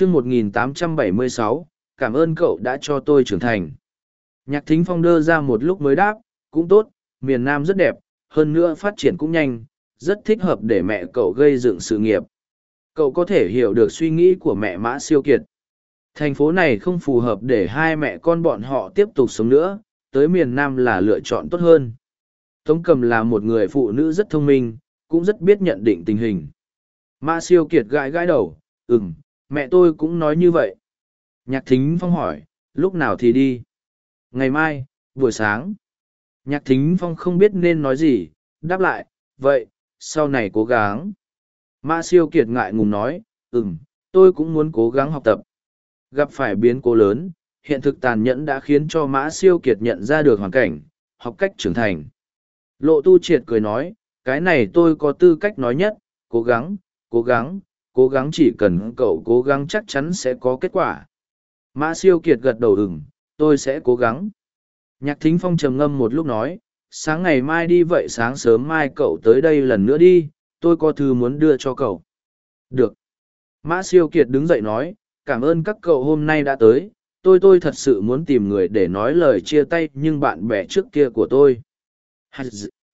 chương 1876, cảm ơn cậu đã cho tôi trưởng thành. Nhạc thính phong đơ ra một lúc mới đáp, cũng tốt, miền Nam rất đẹp, hơn nữa phát triển cũng nhanh, rất thích hợp để mẹ cậu gây dựng sự nghiệp. Cậu có thể hiểu được suy nghĩ của mẹ Mã Siêu Kiệt. Thành phố này không phù hợp để hai mẹ con bọn họ tiếp tục sống nữa, tới miền Nam là lựa chọn tốt hơn. Tống Cầm là một người phụ nữ rất thông minh, cũng rất biết nhận định tình hình. Mã Siêu Kiệt gãi gãi đầu, ừm, mẹ tôi cũng nói như vậy. Nhạc Thính Phong hỏi, lúc nào thì đi? Ngày mai, buổi sáng. Nhạc Thính Phong không biết nên nói gì, đáp lại, vậy, sau này cố gắng. Mã Siêu Kiệt ngại ngùng nói, ừm, tôi cũng muốn cố gắng học tập. Gặp phải biến cố lớn, hiện thực tàn nhẫn đã khiến cho Mã Siêu Kiệt nhận ra được hoàn cảnh, học cách trưởng thành. Lộ tu triệt cười nói, cái này tôi có tư cách nói nhất, cố gắng, cố gắng, cố gắng chỉ cần cậu cố gắng chắc chắn sẽ có kết quả. Mã siêu kiệt gật đầu ừng, tôi sẽ cố gắng. Nhạc thính phong trầm ngâm một lúc nói, sáng ngày mai đi vậy sáng sớm mai cậu tới đây lần nữa đi, tôi có thư muốn đưa cho cậu. Được. Mã siêu kiệt đứng dậy nói, cảm ơn các cậu hôm nay đã tới, tôi tôi thật sự muốn tìm người để nói lời chia tay nhưng bạn bè trước kia của tôi.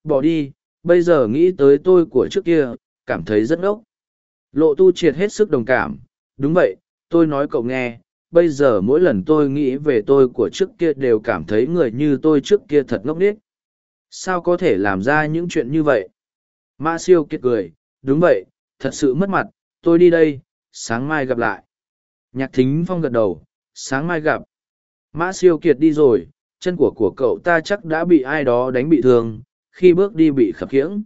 Bỏ đi, bây giờ nghĩ tới tôi của trước kia, cảm thấy rất ngốc. Lộ tu triệt hết sức đồng cảm, đúng vậy, tôi nói cậu nghe, bây giờ mỗi lần tôi nghĩ về tôi của trước kia đều cảm thấy người như tôi trước kia thật ngốc nghếch. Sao có thể làm ra những chuyện như vậy? Mã siêu kiệt cười, đúng vậy, thật sự mất mặt, tôi đi đây, sáng mai gặp lại. Nhạc thính phong gật đầu, sáng mai gặp. Mã siêu kiệt đi rồi, chân của của cậu ta chắc đã bị ai đó đánh bị thương, khi bước đi bị khập khiễng.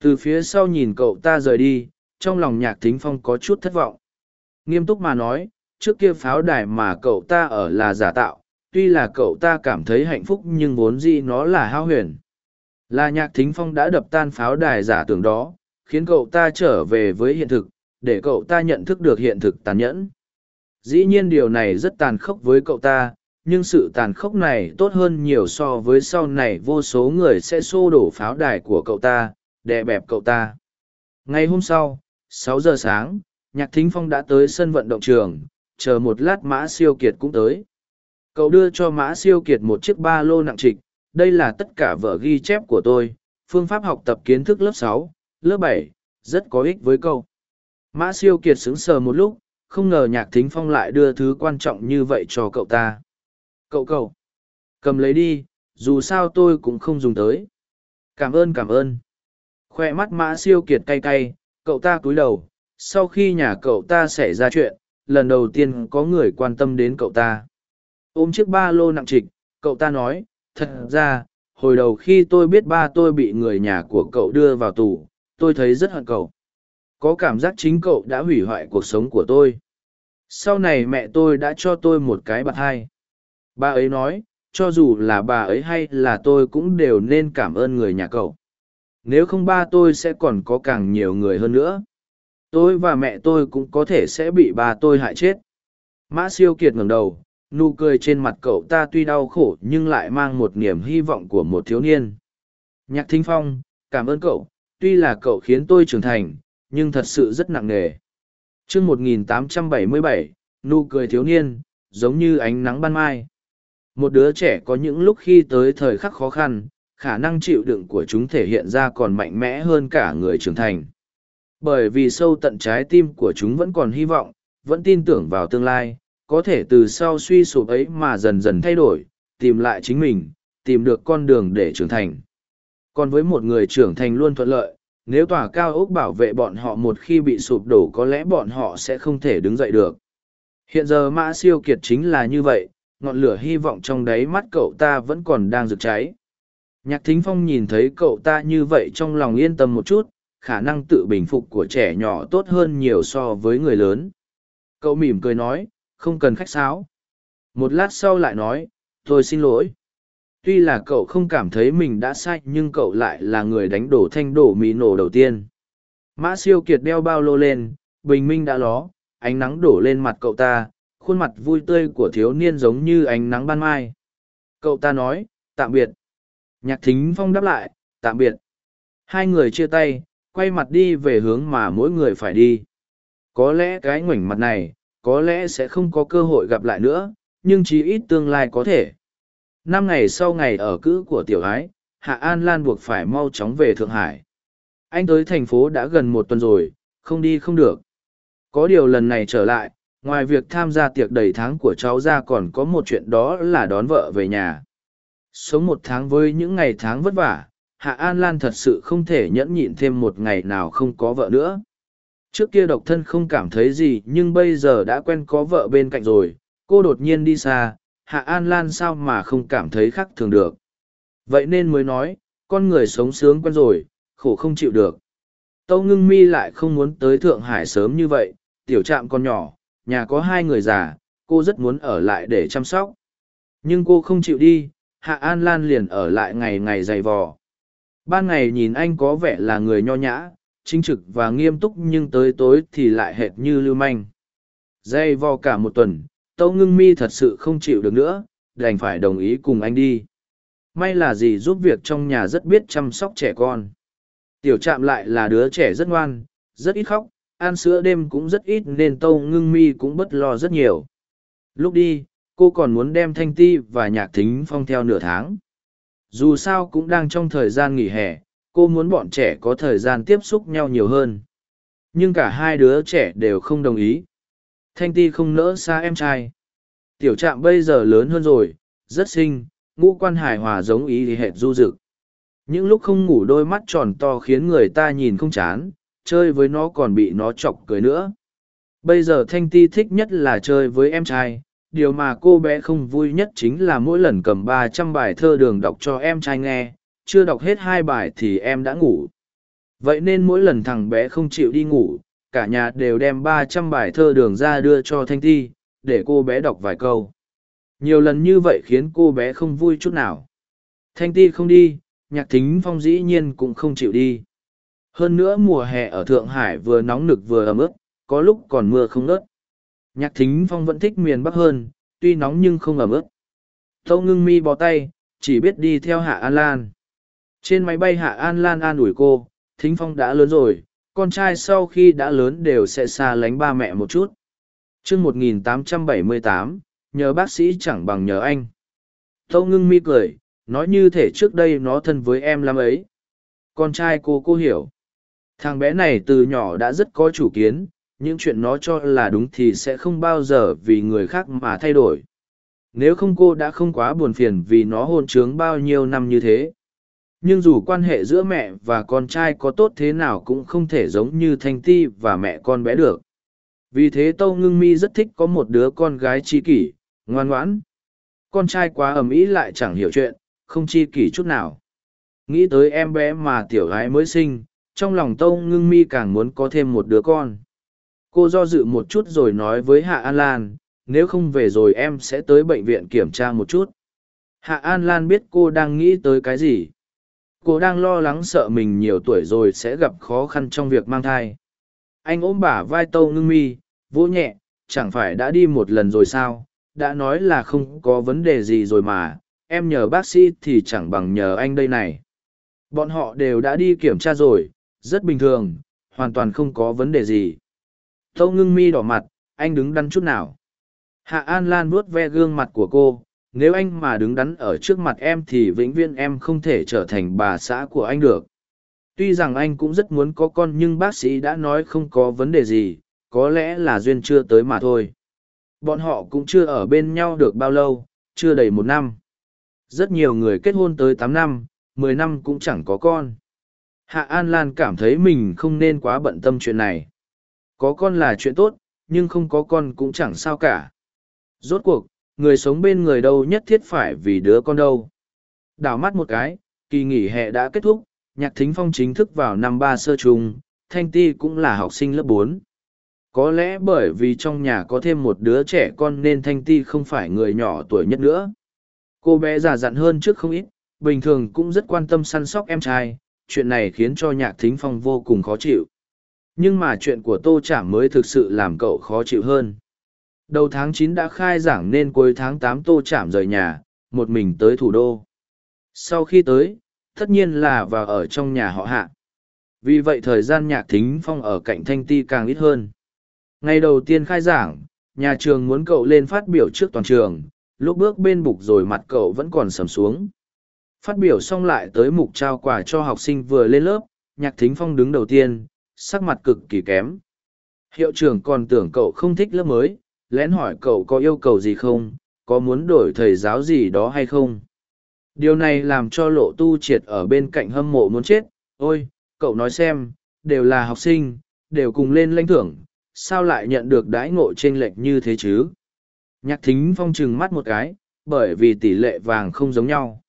Từ phía sau nhìn cậu ta rời đi, trong lòng nhạc thính phong có chút thất vọng. Nghiêm túc mà nói, trước kia pháo đài mà cậu ta ở là giả tạo, tuy là cậu ta cảm thấy hạnh phúc nhưng vốn dĩ nó là hao huyền. Là nhạc thính phong đã đập tan pháo đài giả tưởng đó, khiến cậu ta trở về với hiện thực, để cậu ta nhận thức được hiện thực tàn nhẫn. Dĩ nhiên điều này rất tàn khốc với cậu ta, nhưng sự tàn khốc này tốt hơn nhiều so với sau này vô số người sẽ xô đổ pháo đài của cậu ta, đè bẹp cậu ta. Ngày hôm sau, sáu giờ sáng, Nhạc Thính Phong đã tới sân vận động trường, chờ một lát Mã Siêu Kiệt cũng tới. Cậu đưa cho Mã Siêu Kiệt một chiếc ba lô nặng trịch, đây là tất cả vở ghi chép của tôi, phương pháp học tập kiến thức lớp sáu, lớp bảy, rất có ích với cậu. Mã Siêu Kiệt sững sờ một lúc, không ngờ Nhạc Thính Phong lại đưa thứ quan trọng như vậy cho cậu ta. Cậu cậu, cầm lấy đi, dù sao tôi cũng không dùng tới. Cảm ơn cảm ơn. Khoe mắt Mã Siêu Kiệt cay cay, cậu ta cúi đầu, sau khi nhà cậu ta xảy ra chuyện, lần đầu tiên có người quan tâm đến cậu ta. Ôm chiếc ba lô nặng trịch, cậu ta nói, thật ra, hồi đầu khi tôi biết ba tôi bị người nhà của cậu đưa vào tù, tôi thấy rất hận cậu. Có cảm giác chính cậu đã hủy hoại cuộc sống của tôi. Sau này mẹ tôi đã cho tôi một cái bạc hai. Bà ấy nói, cho dù là bà ấy hay là tôi cũng đều nên cảm ơn người nhà cậu. Nếu không ba tôi sẽ còn có càng nhiều người hơn nữa. Tôi và mẹ tôi cũng có thể sẽ bị ba tôi hại chết. Mã siêu kiệt ngẩng đầu nụ cười trên mặt cậu ta tuy đau khổ nhưng lại mang một niềm hy vọng của một thiếu niên. Nhạc thính phong cảm ơn cậu tuy là cậu khiến tôi trưởng thành nhưng thật sự rất nặng nề. Chương 1877, nụ cười thiếu niên giống như ánh nắng ban mai. Một đứa trẻ có những lúc khi tới thời khắc khó khăn khả năng chịu đựng của chúng thể hiện ra còn mạnh mẽ hơn cả người trưởng thành. Bởi vì sâu tận trái tim của chúng vẫn còn hy vọng, vẫn tin tưởng vào tương lai, có thể từ sau suy sụp ấy mà dần dần thay đổi, tìm lại chính mình, tìm được con đường để trưởng thành. Còn với một người trưởng thành luôn thuận lợi, nếu tòa cao ốc bảo vệ bọn họ một khi bị sụp đổ có lẽ bọn họ sẽ không thể đứng dậy được. Hiện giờ mã siêu kiệt chính là như vậy, ngọn lửa hy vọng trong đáy mắt cậu ta vẫn còn đang rực cháy nhạc thính phong nhìn thấy cậu ta như vậy trong lòng yên tâm một chút, khả năng tự bình phục của trẻ nhỏ tốt hơn nhiều so với người lớn. Cậu mỉm cười nói, không cần khách sáo. Một lát sau lại nói, tôi xin lỗi. Tuy là cậu không cảm thấy mình đã sai, nhưng cậu lại là người đánh đổ thanh đổ mì nổ đầu tiên. Mã siêu kiệt đeo bao lô lên, bình minh đã ló, ánh nắng đổ lên mặt cậu ta, khuôn mặt vui tươi của thiếu niên giống như ánh nắng ban mai. Cậu ta nói, tạm biệt nhạc thính phong đáp lại tạm biệt hai người chia tay quay mặt đi về hướng mà mỗi người phải đi. Có lẽ cái ngoảnh mặt này, có lẽ sẽ không có cơ hội gặp lại nữa, nhưng chí ít tương lai có thể. Năm ngày sau ngày ở cữ của tiểu ái, Hạ An Lan buộc phải mau chóng về Thượng Hải. Anh tới thành phố đã gần một tuần rồi, không đi không được. Có điều lần này trở lại, ngoài việc tham gia tiệc đầy tháng của cháu ra còn có một chuyện đó là đón vợ về nhà. Sống một tháng với những ngày tháng vất vả, Hạ An Lan thật sự không thể nhẫn nhịn thêm một ngày nào không có vợ nữa. Trước kia độc thân không cảm thấy gì nhưng bây giờ đã quen có vợ bên cạnh rồi, cô đột nhiên đi xa, Hạ An Lan sao mà không cảm thấy khác thường được. Vậy nên mới nói, con người sống sướng quen rồi, khổ không chịu được. Tâu ngưng mi lại không muốn tới Thượng Hải sớm như vậy, tiểu trạm còn nhỏ, nhà có hai người già, cô rất muốn ở lại để chăm sóc. Nhưng cô không chịu đi, Hạ An Lan liền ở lại ngày ngày dày vò. Ban ngày nhìn anh có vẻ là người nho nhã, chính trực và nghiêm túc nhưng tới tối thì lại hệt như lưu manh. Dày vò cả một tuần, Tâu Ngưng Mi thật sự không chịu được nữa, đành phải đồng ý cùng anh đi. May là gì giúp việc trong nhà rất biết chăm sóc trẻ con. Tiểu Trạm lại là đứa trẻ rất ngoan, rất ít khóc, ăn sữa đêm cũng rất ít nên Tâu Ngưng Mi cũng bất lo rất nhiều. Lúc đi, cô còn muốn đem Thanh Ti và Nhạc Thính Phong theo nửa tháng. Dù sao cũng đang trong thời gian nghỉ hè, cô muốn bọn trẻ có thời gian tiếp xúc nhau nhiều hơn. Nhưng cả hai đứa trẻ đều không đồng ý. Thanh Ti không nỡ xa em trai. Tiểu trạm bây giờ lớn hơn rồi, rất xinh, ngũ quan hài hòa giống ý hệ du dực. Những lúc không ngủ đôi mắt tròn to khiến người ta nhìn không chán, chơi với nó còn bị nó chọc cười nữa. Bây giờ Thanh Ti thích nhất là chơi với em trai, điều mà cô bé không vui nhất chính là mỗi lần cầm ba trăm bài thơ đường đọc cho em trai nghe, chưa đọc hết hai bài thì em đã ngủ. Vậy nên mỗi lần thằng bé không chịu đi ngủ, cả nhà đều đem ba trăm bài thơ đường ra đưa cho Thanh Ti, để cô bé đọc vài câu. Nhiều lần như vậy khiến cô bé không vui chút nào. Thanh Ti không đi, nhạc thính phong dĩ nhiên cũng không chịu đi. Hơn nữa mùa hè ở Thượng Hải vừa nóng nực vừa ấm ướt, có lúc còn mưa không nớt. Nhạc thính phong vẫn thích miền Bắc hơn, tuy nóng nhưng không ẩm ướt. Tâu ngưng mi bó tay, chỉ biết đi theo Hạ An Lan. Trên máy bay Hạ An Lan an ủi cô, thính phong đã lớn rồi, con trai sau khi đã lớn đều sẽ xa lánh ba mẹ một chút. chương 1878, nhờ bác sĩ chẳng bằng nhờ anh. Tâu ngưng mi cười, nói như thể trước đây nó thân với em lắm ấy. Con trai cô cô hiểu. Thằng bé này từ nhỏ đã rất có chủ kiến, những chuyện nó cho là đúng thì sẽ không bao giờ vì người khác mà thay đổi. Nếu không cô đã không quá buồn phiền vì nó hôn trướng bao nhiêu năm như thế. Nhưng dù quan hệ giữa mẹ và con trai có tốt thế nào cũng không thể giống như thanh ti và mẹ con bé được. Vì thế tâu ngưng mi rất thích có một đứa con gái tri kỷ, ngoan ngoãn. Con trai quá ầm ĩ lại chẳng hiểu chuyện, không tri kỷ chút nào. Nghĩ tới em bé mà tiểu gái mới sinh, trong lòng tâu ngưng mi càng muốn có thêm một đứa con cô do dự một chút rồi nói với hạ an lan, nếu không về rồi em sẽ tới bệnh viện kiểm tra một chút. Hạ an lan biết cô đang nghĩ tới cái gì. Cô đang lo lắng sợ mình nhiều tuổi rồi sẽ gặp khó khăn trong việc mang thai. Anh ôm bả vai tâu ngưng mi, vỗ nhẹ, chẳng phải đã đi một lần rồi sao? Đã nói là không có vấn đề gì rồi mà, em nhờ bác sĩ thì chẳng bằng nhờ anh đây này. Bọn họ đều đã đi kiểm tra rồi, rất bình thường, hoàn toàn không có vấn đề gì. Tâu ngưng mi đỏ mặt, anh đứng đắn chút nào. Hạ An Lan vuốt ve gương mặt của cô, nếu anh mà đứng đắn ở trước mặt em thì vĩnh viễn em không thể trở thành bà xã của anh được. Tuy rằng anh cũng rất muốn có con nhưng bác sĩ đã nói không có vấn đề gì, có lẽ là duyên chưa tới mà thôi. Bọn họ cũng chưa ở bên nhau được bao lâu, chưa đầy một năm. Rất nhiều người kết hôn tới tám năm, mười năm cũng chẳng có con. Hạ An Lan cảm thấy mình không nên quá bận tâm chuyện này. Có con là chuyện tốt, nhưng không có con cũng chẳng sao cả. Rốt cuộc, người sống bên người đâu nhất thiết phải vì đứa con đâu. Đảo mắt một cái, kỳ nghỉ hè đã kết thúc, nhạc thính phong chính thức vào năm ba sơ trung, thanh ti cũng là học sinh lớp bốn. Có lẽ bởi vì trong nhà có thêm một đứa trẻ con nên thanh ti không phải người nhỏ tuổi nhất nữa. Cô bé già dặn hơn trước không ít, bình thường cũng rất quan tâm săn sóc em trai, chuyện này khiến cho nhạc thính phong vô cùng khó chịu nhưng mà chuyện của tô chảm mới thực sự làm cậu khó chịu hơn. Đầu tháng chín đã khai giảng nên cuối tháng tám tô chảm rời nhà một mình tới thủ đô. Sau khi tới tất nhiên là vào ở trong nhà họ hạ. Vì vậy thời gian nhạc thính phong ở cạnh thanh ti càng ít hơn. Ngày đầu tiên khai giảng nhà trường muốn cậu lên phát biểu trước toàn trường, lúc bước bên bục rồi mặt cậu vẫn còn sầm xuống. Phát biểu xong lại tới mục trao quà cho học sinh vừa lên lớp, nhạc thính phong đứng đầu tiên, sắc mặt cực kỳ kém. Hiệu trưởng còn tưởng cậu không thích lớp mới, lén hỏi cậu có yêu cầu gì không, có muốn đổi thầy giáo gì đó hay không. Điều này làm cho lộ tu triệt ở bên cạnh hâm mộ muốn chết, ôi, cậu nói xem, đều là học sinh, đều cùng lên lãnh thưởng, sao lại nhận được đãi ngộ chênh lệch như thế chứ? Nhạc thính phong trừng mắt một cái, bởi vì tỷ lệ vàng không giống nhau.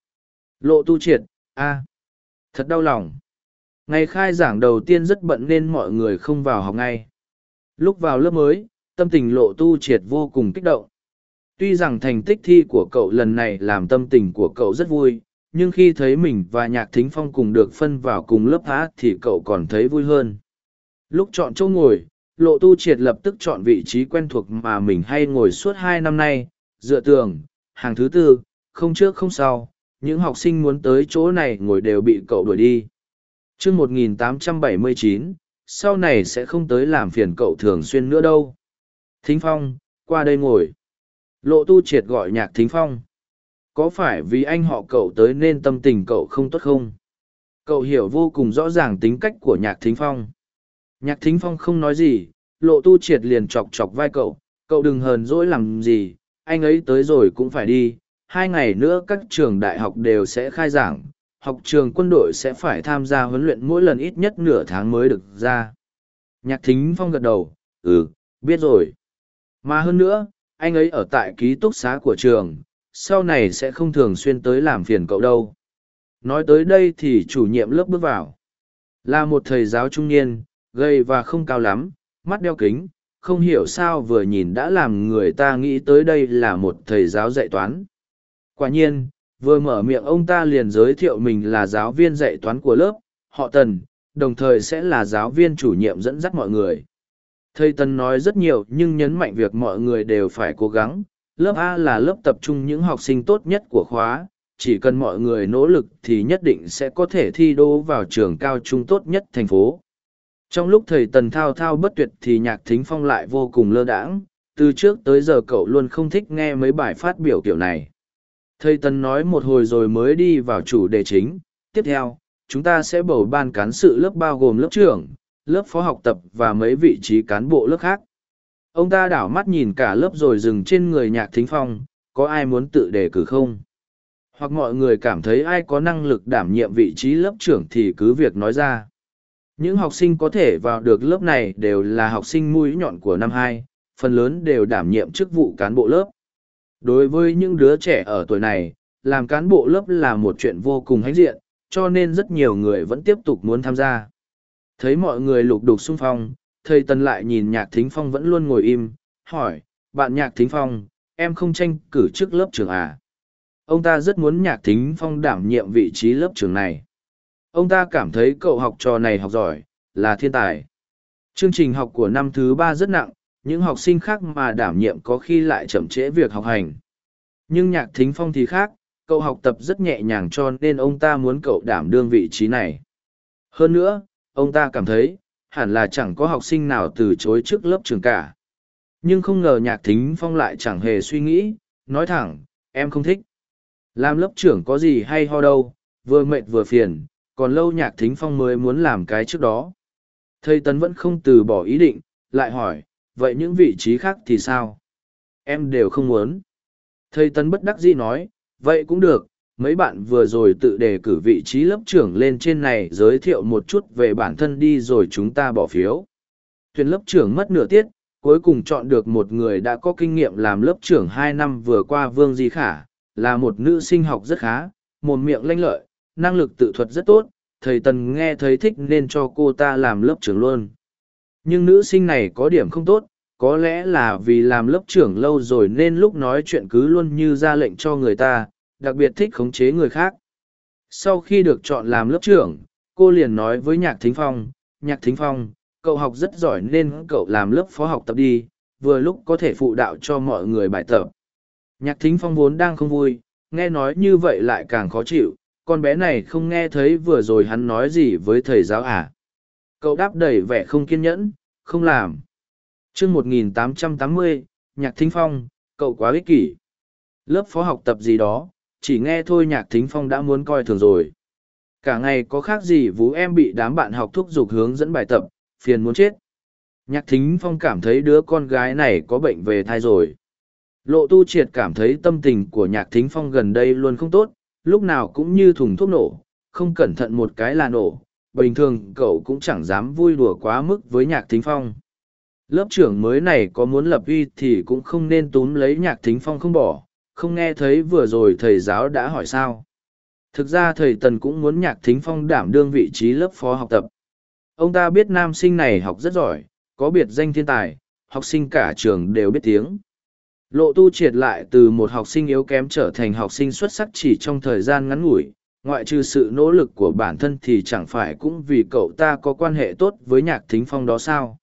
Lộ tu triệt, a thật đau lòng. Ngày khai giảng đầu tiên rất bận nên mọi người không vào học ngay. Lúc vào lớp mới, tâm tình lộ tu triệt vô cùng kích động. Tuy rằng thành tích thi của cậu lần này làm tâm tình của cậu rất vui, nhưng khi thấy mình và nhạc thính phong cùng được phân vào cùng lớp hát thì cậu còn thấy vui hơn. Lúc chọn chỗ ngồi, lộ tu triệt lập tức chọn vị trí quen thuộc mà mình hay ngồi suốt hai năm nay, dựa tường, hàng thứ tư, không trước không sau, những học sinh muốn tới chỗ này ngồi đều bị cậu đuổi đi chương 1879, sau này sẽ không tới làm phiền cậu thường xuyên nữa đâu. Thính Phong, qua đây ngồi. Lộ tu triệt gọi nhạc Thính Phong. Có phải vì anh họ cậu tới nên tâm tình cậu không tốt không? Cậu hiểu vô cùng rõ ràng tính cách của nhạc Thính Phong. Nhạc Thính Phong không nói gì, lộ tu triệt liền chọc chọc vai cậu. Cậu đừng hờn dỗi làm gì, anh ấy tới rồi cũng phải đi. Hai ngày nữa các trường đại học đều sẽ khai giảng, học trường quân đội sẽ phải tham gia huấn luyện mỗi lần ít nhất nửa tháng mới được ra. Nhạc thính phong gật đầu, ừ, biết rồi. Mà hơn nữa, anh ấy ở tại ký túc xá của trường, sau này sẽ không thường xuyên tới làm phiền cậu đâu. Nói tới đây thì chủ nhiệm lớp bước vào. Là một thầy giáo trung niên, gầy và không cao lắm, mắt đeo kính, không hiểu sao vừa nhìn đã làm người ta nghĩ tới đây là một thầy giáo dạy toán. Quả nhiên, vừa mở miệng ông ta liền giới thiệu mình là giáo viên dạy toán của lớp, họ Tần, đồng thời sẽ là giáo viên chủ nhiệm dẫn dắt mọi người. Thầy Tần nói rất nhiều nhưng nhấn mạnh việc mọi người đều phải cố gắng. Lớp A là lớp tập trung những học sinh tốt nhất của khóa, chỉ cần mọi người nỗ lực thì nhất định sẽ có thể thi đỗ vào trường cao trung tốt nhất thành phố. Trong lúc thầy Tần thao thao bất tuyệt thì nhạc thính phong lại vô cùng lơ đãng, từ trước tới giờ cậu luôn không thích nghe mấy bài phát biểu kiểu này. Thầy Tần nói một hồi rồi mới đi vào chủ đề chính. Tiếp theo, chúng ta sẽ bầu ban cán sự lớp bao gồm lớp trưởng, lớp phó học tập và mấy vị trí cán bộ lớp khác. Ông ta đảo mắt nhìn cả lớp rồi dừng trên người nhạc thính phong, có ai muốn tự đề cử không? Hoặc mọi người cảm thấy ai có năng lực đảm nhiệm vị trí lớp trưởng thì cứ việc nói ra. Những học sinh có thể vào được lớp này đều là học sinh mũi nhọn của năm hai, phần lớn đều đảm nhiệm chức vụ cán bộ lớp. Đối với những đứa trẻ ở tuổi này, làm cán bộ lớp là một chuyện vô cùng hãnh diện, cho nên rất nhiều người vẫn tiếp tục muốn tham gia. Thấy mọi người lục đục xung phong, thầy Tần lại nhìn Nhạc Thính Phong vẫn luôn ngồi im, hỏi, bạn Nhạc Thính Phong, em không tranh cử chức lớp trưởng à? Ông ta rất muốn Nhạc Thính Phong đảm nhiệm vị trí lớp trưởng này. Ông ta cảm thấy cậu học trò này học giỏi, là thiên tài. Chương trình học của năm thứ ba rất nặng, những học sinh khác mà đảm nhiệm có khi lại chậm trễ việc học hành. Nhưng nhạc thính phong thì khác, cậu học tập rất nhẹ nhàng cho nên ông ta muốn cậu đảm đương vị trí này. Hơn nữa, ông ta cảm thấy, hẳn là chẳng có học sinh nào từ chối trước lớp trường cả. Nhưng không ngờ nhạc thính phong lại chẳng hề suy nghĩ, nói thẳng, em không thích. Làm lớp trưởng có gì hay ho đâu, vừa mệt vừa phiền, còn lâu nhạc thính phong mới muốn làm cái trước đó. Thầy Tấn vẫn không từ bỏ ý định, lại hỏi, vậy những vị trí khác thì sao? Em đều không muốn. Thầy Tấn bất đắc dĩ nói, vậy cũng được, mấy bạn vừa rồi tự đề cử vị trí lớp trưởng lên trên này giới thiệu một chút về bản thân đi rồi chúng ta bỏ phiếu. Thuyền lớp trưởng mất nửa tiết, cuối cùng chọn được một người đã có kinh nghiệm làm lớp trưởng hai năm vừa qua Vương Di Khả, là một nữ sinh học rất khá, một miệng lanh lợi, năng lực tự thuật rất tốt, thầy Tần nghe thấy thích nên cho cô ta làm lớp trưởng luôn. Nhưng nữ sinh này có điểm không tốt, có lẽ là vì làm lớp trưởng lâu rồi nên lúc nói chuyện cứ luôn như ra lệnh cho người ta, đặc biệt thích khống chế người khác. Sau khi được chọn làm lớp trưởng, cô liền nói với Nhạc Thính Phong, Nhạc Thính Phong, cậu học rất giỏi nên cậu làm lớp phó học tập đi, vừa lúc có thể phụ đạo cho mọi người bài tập. Nhạc Thính Phong vốn đang không vui, nghe nói như vậy lại càng khó chịu, con bé này không nghe thấy vừa rồi hắn nói gì với thầy giáo à. Cậu đáp đầy vẻ không kiên nhẫn, không làm. chương 1880, nhạc thính phong, cậu quá ích kỷ. Lớp phó học tập gì đó, chỉ nghe thôi nhạc thính phong đã muốn coi thường rồi. Cả ngày có khác gì vú em bị đám bạn học thúc giục hướng dẫn bài tập, phiền muốn chết. Nhạc thính phong cảm thấy đứa con gái này có bệnh về thai rồi. Lộ tu triệt cảm thấy tâm tình của nhạc thính phong gần đây luôn không tốt, lúc nào cũng như thùng thuốc nổ, không cẩn thận một cái là nổ. Bình thường cậu cũng chẳng dám vui đùa quá mức với nhạc thính phong. Lớp trưởng mới này có muốn lập uy thì cũng không nên túm lấy nhạc thính phong không bỏ, không nghe thấy vừa rồi thầy giáo đã hỏi sao. Thực ra thầy Tần cũng muốn nhạc thính phong đảm đương vị trí lớp phó học tập. Ông ta biết nam sinh này học rất giỏi, có biệt danh thiên tài, học sinh cả trường đều biết tiếng. Lộ tu triệt lại từ một học sinh yếu kém trở thành học sinh xuất sắc chỉ trong thời gian ngắn ngủi, ngoại trừ sự nỗ lực của bản thân thì chẳng phải cũng vì cậu ta có quan hệ tốt với nhạc thính phong đó sao.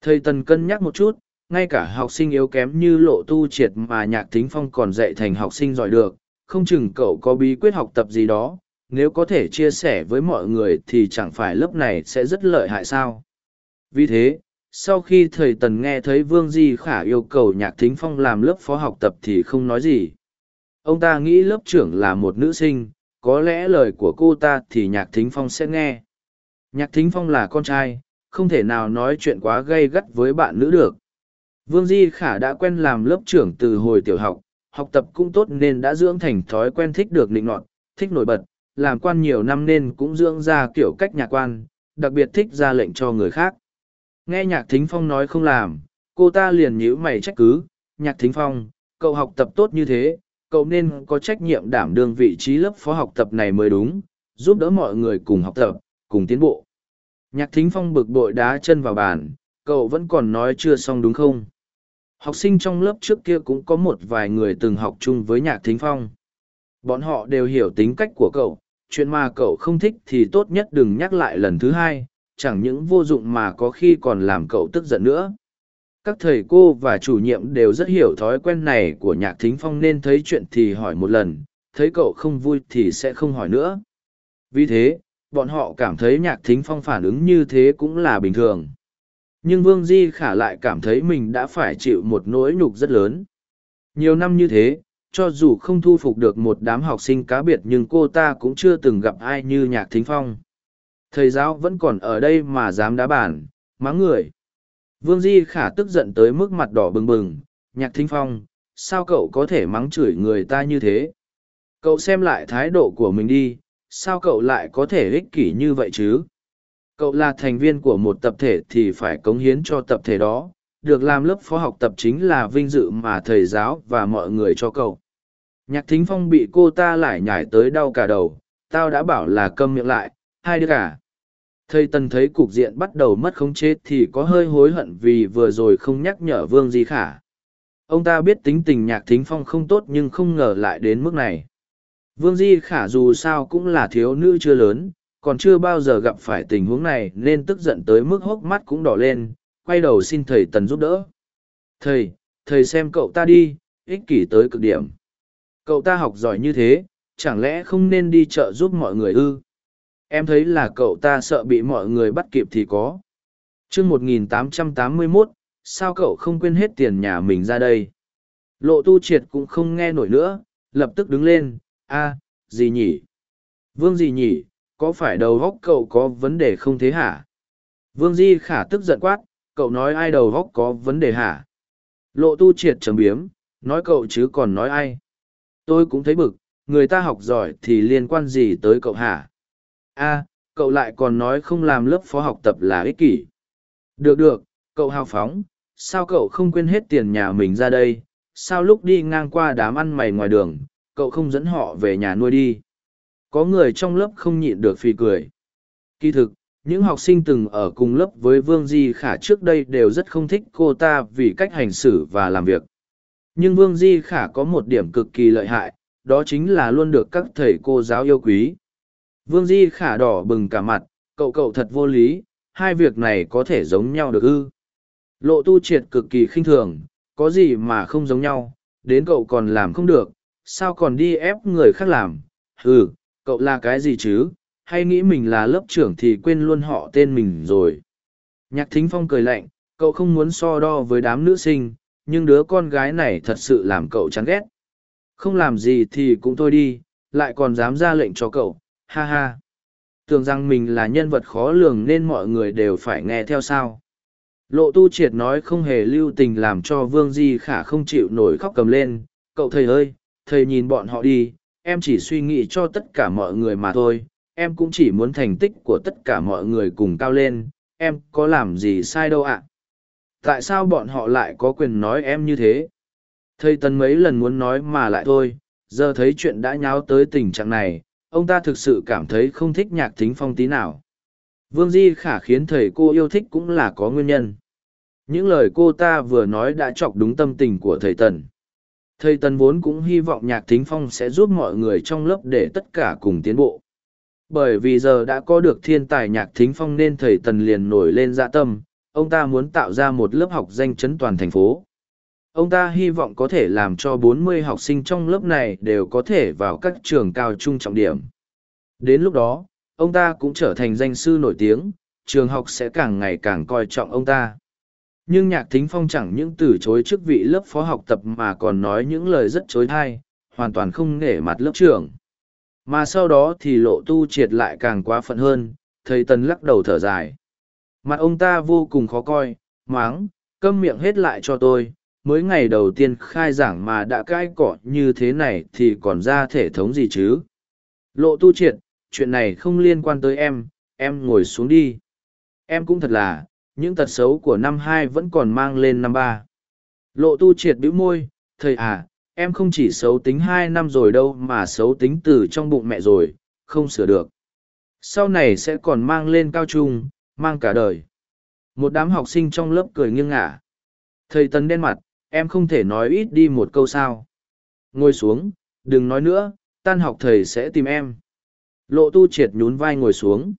Thầy Tần cân nhắc một chút, ngay cả học sinh yếu kém như lộ tu triệt mà nhạc thính phong còn dạy thành học sinh giỏi được, không chừng cậu có bí quyết học tập gì đó, nếu có thể chia sẻ với mọi người thì chẳng phải lớp này sẽ rất lợi hại sao. Vì thế, sau khi thầy tần nghe thấy vương di khả yêu cầu nhạc thính phong làm lớp phó học tập thì không nói gì ông ta nghĩ lớp trưởng là một nữ sinh có lẽ lời của cô ta thì nhạc thính phong sẽ nghe. Nhạc thính phong là con trai không thể nào nói chuyện quá gay gắt với bạn nữ được. Vương di khả đã quen làm lớp trưởng từ hồi tiểu học học tập cũng tốt nên đã dưỡng thành thói quen thích được nịnh nọt thích nổi bật làm quan nhiều năm nên cũng dưỡng ra kiểu cách nhạc quan đặc biệt thích ra lệnh cho người khác. Nghe nhạc thính phong nói không làm, cô ta liền nhíu mày trách cứ, nhạc thính phong, cậu học tập tốt như thế, cậu nên có trách nhiệm đảm đương vị trí lớp phó học tập này mới đúng, giúp đỡ mọi người cùng học tập, cùng tiến bộ. Nhạc thính phong bực bội đá chân vào bàn, cậu vẫn còn nói chưa xong đúng không? Học sinh trong lớp trước kia cũng có một vài người từng học chung với nhạc thính phong. Bọn họ đều hiểu tính cách của cậu, chuyện mà cậu không thích thì tốt nhất đừng nhắc lại lần thứ hai, chẳng những vô dụng mà có khi còn làm cậu tức giận nữa các thầy cô và chủ nhiệm đều rất hiểu thói quen này của nhạc thính phong nên thấy chuyện thì hỏi một lần, thấy cậu không vui thì sẽ không hỏi nữa. Vì thế, bọn họ cảm thấy nhạc thính phong phản ứng như thế cũng là bình thường. Nhưng vương di khả lại cảm thấy mình đã phải chịu một nỗi nhục rất lớn. Nhiều năm như thế, cho dù không thu phục được một đám học sinh cá biệt nhưng cô ta cũng chưa từng gặp ai như nhạc thính phong. Thầy giáo vẫn còn ở đây mà dám đá bản mắng người. Vương Di Khả tức giận tới mức mặt đỏ bừng bừng, nhạc thính phong, sao cậu có thể mắng chửi người ta như thế? Cậu xem lại thái độ của mình đi, sao cậu lại có thể ích kỷ như vậy chứ? Cậu là thành viên của một tập thể thì phải cống hiến cho tập thể đó, được làm lớp phó học tập chính là vinh dự mà thầy giáo và mọi người cho cậu. Nhạc thính phong bị cô ta lại nhảy tới đau cả đầu, tao đã bảo là câm miệng lại, hai đứa cả. Thầy Tần thấy cục diện bắt đầu mất khống chế thì có hơi hối hận vì vừa rồi không nhắc nhở Vương Di Khả. Ông ta biết tính tình nhạc thính phong không tốt nhưng không ngờ lại đến mức này. Vương Di Khả dù sao cũng là thiếu nữ chưa lớn, còn chưa bao giờ gặp phải tình huống này nên tức giận tới mức hốc mắt cũng đỏ lên, quay đầu xin thầy Tần giúp đỡ. Thầy, thầy xem cậu ta đi, ích kỷ tới cực điểm. Cậu ta học giỏi như thế, chẳng lẽ không nên đi chợ giúp mọi người ư? Em thấy là cậu ta sợ bị mọi người bắt kịp thì có. T một nghìn tám trăm tám mươi sao cậu không quên hết tiền nhà mình ra đây? Lộ tu triệt cũng không nghe nổi nữa, lập tức đứng lên, a gì nhỉ. Vương gì nhỉ, có phải đầu góc cậu có vấn đề không thế hả? Vương di khả tức giận quát, cậu nói ai đầu góc có vấn đề hả? Lộ tu triệt trầm biếm, nói cậu chứ còn nói ai? Tôi cũng thấy bực, người ta học giỏi thì liên quan gì tới cậu hả? A, cậu lại còn nói không làm lớp phó học tập là ích kỷ. Được được, cậu hào phóng. Sao cậu không quên hết tiền nhà mình ra đây? Sao lúc đi ngang qua đám ăn mày ngoài đường, cậu không dẫn họ về nhà nuôi đi? Có người trong lớp không nhịn được phì cười. Kỳ thực, những học sinh từng ở cùng lớp với vương di khả trước đây đều rất không thích cô ta vì cách hành xử và làm việc. Nhưng vương di khả có một điểm cực kỳ lợi hại, đó chính là luôn được các thầy cô giáo yêu quý. Vương Di khả đỏ bừng cả mặt, cậu cậu thật vô lý, hai việc này có thể giống nhau được ư. Lộ tu triệt cực kỳ khinh thường, có gì mà không giống nhau, đến cậu còn làm không được, sao còn đi ép người khác làm, ừ, cậu là cái gì chứ, hay nghĩ mình là lớp trưởng thì quên luôn họ tên mình rồi. Nhạc thính phong cười lạnh, cậu không muốn so đo với đám nữ sinh, nhưng đứa con gái này thật sự làm cậu chán ghét. Không làm gì thì cũng thôi đi, lại còn dám ra lệnh cho cậu, ha ha. Tưởng rằng mình là nhân vật khó lường nên mọi người đều phải nghe theo sao. Lộ tu triệt nói không hề lưu tình làm cho Vương Di Khả không chịu nổi khóc cầm lên. Cậu thầy ơi, thầy nhìn bọn họ đi, em chỉ suy nghĩ cho tất cả mọi người mà thôi. Em cũng chỉ muốn thành tích của tất cả mọi người cùng cao lên, em có làm gì sai đâu ạ. Tại sao bọn họ lại có quyền nói em như thế? Thầy Tần mấy lần muốn nói mà lại thôi, giờ thấy chuyện đã nháo tới tình trạng này, ông ta thực sự cảm thấy không thích nhạc thính phong tí nào. Vương Di Khả khiến thầy cô yêu thích cũng là có nguyên nhân. Những lời cô ta vừa nói đã chọc đúng tâm tình của thầy Tần. Thầy Tần vốn cũng hy vọng nhạc thính phong sẽ giúp mọi người trong lớp để tất cả cùng tiến bộ. Bởi vì giờ đã có được thiên tài nhạc thính phong nên thầy Tần liền nổi lên dạ tâm, ông ta muốn tạo ra một lớp học danh chấn toàn thành phố. Ông ta hy vọng có thể làm cho 40 học sinh trong lớp này đều có thể vào các trường cao trung trọng điểm. Đến lúc đó, ông ta cũng trở thành danh sư nổi tiếng, trường học sẽ càng ngày càng coi trọng ông ta. Nhưng Nhạc Thính Phong chẳng những từ chối chức vị lớp phó học tập mà còn nói những lời rất chối thai, hoàn toàn không nể mặt lớp trưởng. Mà sau đó thì lộ tu triệt lại càng quá phận hơn, thầy Tân lắc đầu thở dài. Mặt ông ta vô cùng khó coi, máng, câm miệng hết lại cho tôi, mới ngày đầu tiên khai giảng mà đã cai cọ như thế này thì còn ra thể thống gì chứ? Lộ tu triệt, chuyện này không liên quan tới em em ngồi xuống đi. Em cũng thật là, những tật xấu của năm hai vẫn còn mang lên năm ba. Lộ tu triệt bĩu môi, thầy à em không chỉ xấu tính hai năm rồi đâu mà xấu tính từ trong bụng mẹ rồi, không sửa được. Sau này sẽ còn mang lên cao trung, mang cả đời. Một đám học sinh trong lớp cười nghiêng ngả. Thầy tấn đen mặt em không thể nói ít đi một câu sao. Ngồi xuống đừng nói nữa tan học thầy sẽ tìm em. Lộ tu triệt nhún vai ngồi xuống.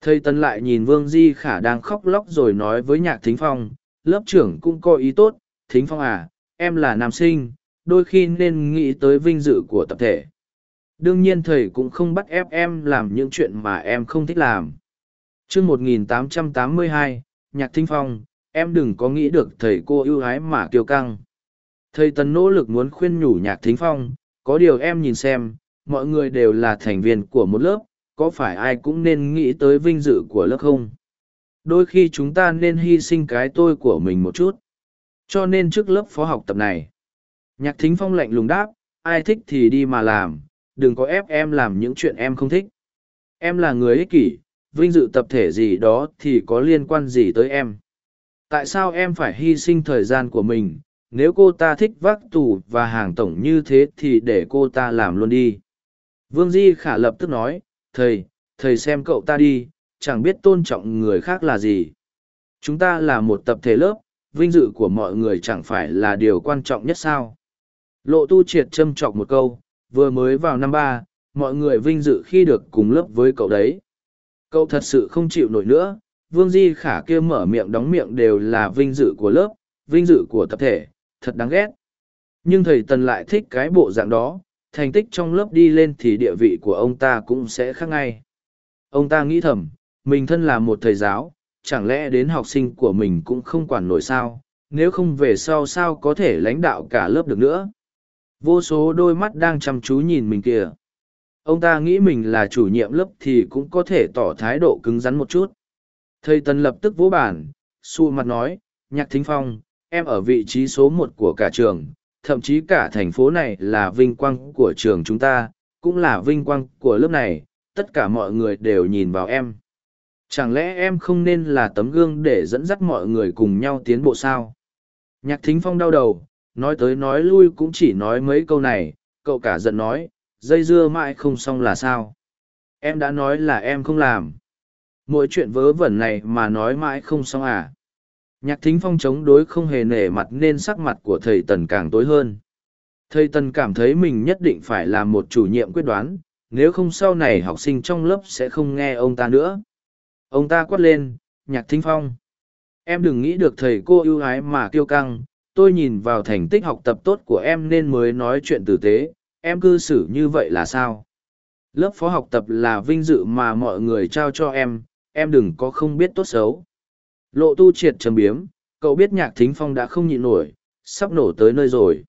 Thầy tân lại nhìn vương di khả đang khóc lóc rồi nói với nhạc thính phong lớp trưởng cũng có ý tốt thính phong à em là nam sinh đôi khi nên nghĩ tới vinh dự của tập thể. Đương nhiên thầy cũng không bắt ép em làm những chuyện mà em không thích làm. Chương 1882, nhạc thính phong em đừng có nghĩ được thầy cô ưu ái mà kiêu căng. Thầy tần nỗ lực muốn khuyên nhủ nhạc thính phong, có điều em nhìn xem, mọi người đều là thành viên của một lớp, có phải ai cũng nên nghĩ tới vinh dự của lớp không? Đôi khi chúng ta nên hy sinh cái tôi của mình một chút. Cho nên trước lớp phó học tập này, nhạc thính phong lạnh lùng đáp, ai thích thì đi mà làm, đừng có ép em làm những chuyện em không thích. Em là người ích kỷ, vinh dự tập thể gì đó thì có liên quan gì tới em? Tại sao em phải hy sinh thời gian của mình, nếu cô ta thích vác tù và hàng tổng như thế thì để cô ta làm luôn đi. Vương di khả lập tức nói, thầy thầy xem cậu ta đi, chẳng biết tôn trọng người khác là gì. Chúng ta là một tập thể lớp, vinh dự của mọi người chẳng phải là điều quan trọng nhất sao? Lộ tu triệt châm chọc một câu, vừa mới vào năm ba, mọi người vinh dự khi được cùng lớp với cậu đấy. Cậu thật sự không chịu nổi nữa Vương Di Khả kia mở miệng đóng miệng đều là vinh dự của lớp, vinh dự của tập thể, thật đáng ghét. Nhưng thầy Tần lại thích cái bộ dạng đó, thành tích trong lớp đi lên thì địa vị của ông ta cũng sẽ khác ngay. Ông ta nghĩ thầm, mình thân là một thầy giáo, chẳng lẽ đến học sinh của mình cũng không quản nổi sao, nếu không về sau sao có thể lãnh đạo cả lớp được nữa. Vô số đôi mắt đang chăm chú nhìn mình kìa. Ông ta nghĩ mình là chủ nhiệm lớp thì cũng có thể tỏ thái độ cứng rắn một chút. Thầy Tần lập tức vỗ bản, xu mặt nói, nhạc thính phong, em ở vị trí số một của cả trường, thậm chí cả thành phố này là vinh quang của trường chúng ta, cũng là vinh quang của lớp này, tất cả mọi người đều nhìn vào em. Chẳng lẽ em không nên là tấm gương để dẫn dắt mọi người cùng nhau tiến bộ sao? Nhạc thính phong đau đầu, nói tới nói lui cũng chỉ nói mấy câu này, cậu cả giận nói, dây dưa mãi không xong là sao? Em đã nói là em không làm mỗi chuyện vớ vẩn này mà nói mãi không xong à. Nhạc thính phong chống đối không hề nể mặt nên sắc mặt của thầy tần càng tối hơn. Thầy tần cảm thấy mình nhất định phải là một chủ nhiệm quyết đoán, nếu không sau này học sinh trong lớp sẽ không nghe ông ta nữa. Ông ta quát lên, nhạc thính phong, em đừng nghĩ được thầy cô ưu ái mà kiêu căng. Tôi nhìn vào thành tích học tập tốt của em nên mới nói chuyện tử tế. Em cư xử như vậy là sao? Lớp phó học tập là vinh dự mà mọi người trao cho em em đừng có không biết tốt xấu. Lộ tu triệt trầm biếm, cậu biết nhạc thính phong đã không nhịn nổi, sắp nổ tới nơi rồi.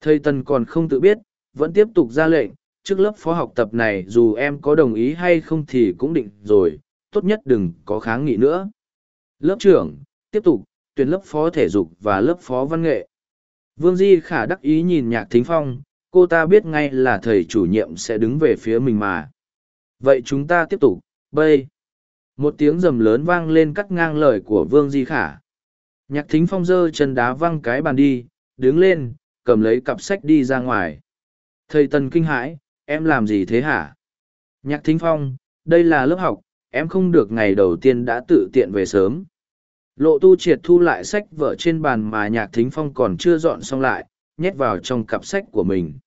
Thầy Tần còn không tự biết, vẫn tiếp tục ra lệnh, trước lớp phó học tập này dù em có đồng ý hay không thì cũng định rồi, tốt nhất đừng có kháng nghị nữa. Lớp trưởng, tiếp tục, tuyển lớp phó thể dục và lớp phó văn nghệ. Vương Di Khả đắc ý nhìn Nhạc Thính Phong, cô ta biết ngay là thầy chủ nhiệm sẽ đứng về phía mình mà. Vậy chúng ta tiếp tục, bây. Một tiếng rầm lớn vang lên cắt ngang lời của Vương Di Khả. Nhạc Thính Phong giơ chân đá văng cái bàn đi, đứng lên, cầm lấy cặp sách đi ra ngoài. Thầy Tần kinh hãi, em làm gì thế hả? Nhạc Thính Phong, đây là lớp học, em không được ngày đầu tiên đã tự tiện về sớm. Lộ tu triệt thu lại sách vở trên bàn mà nhạc thính phong còn chưa dọn xong lại, nhét vào trong cặp sách của mình.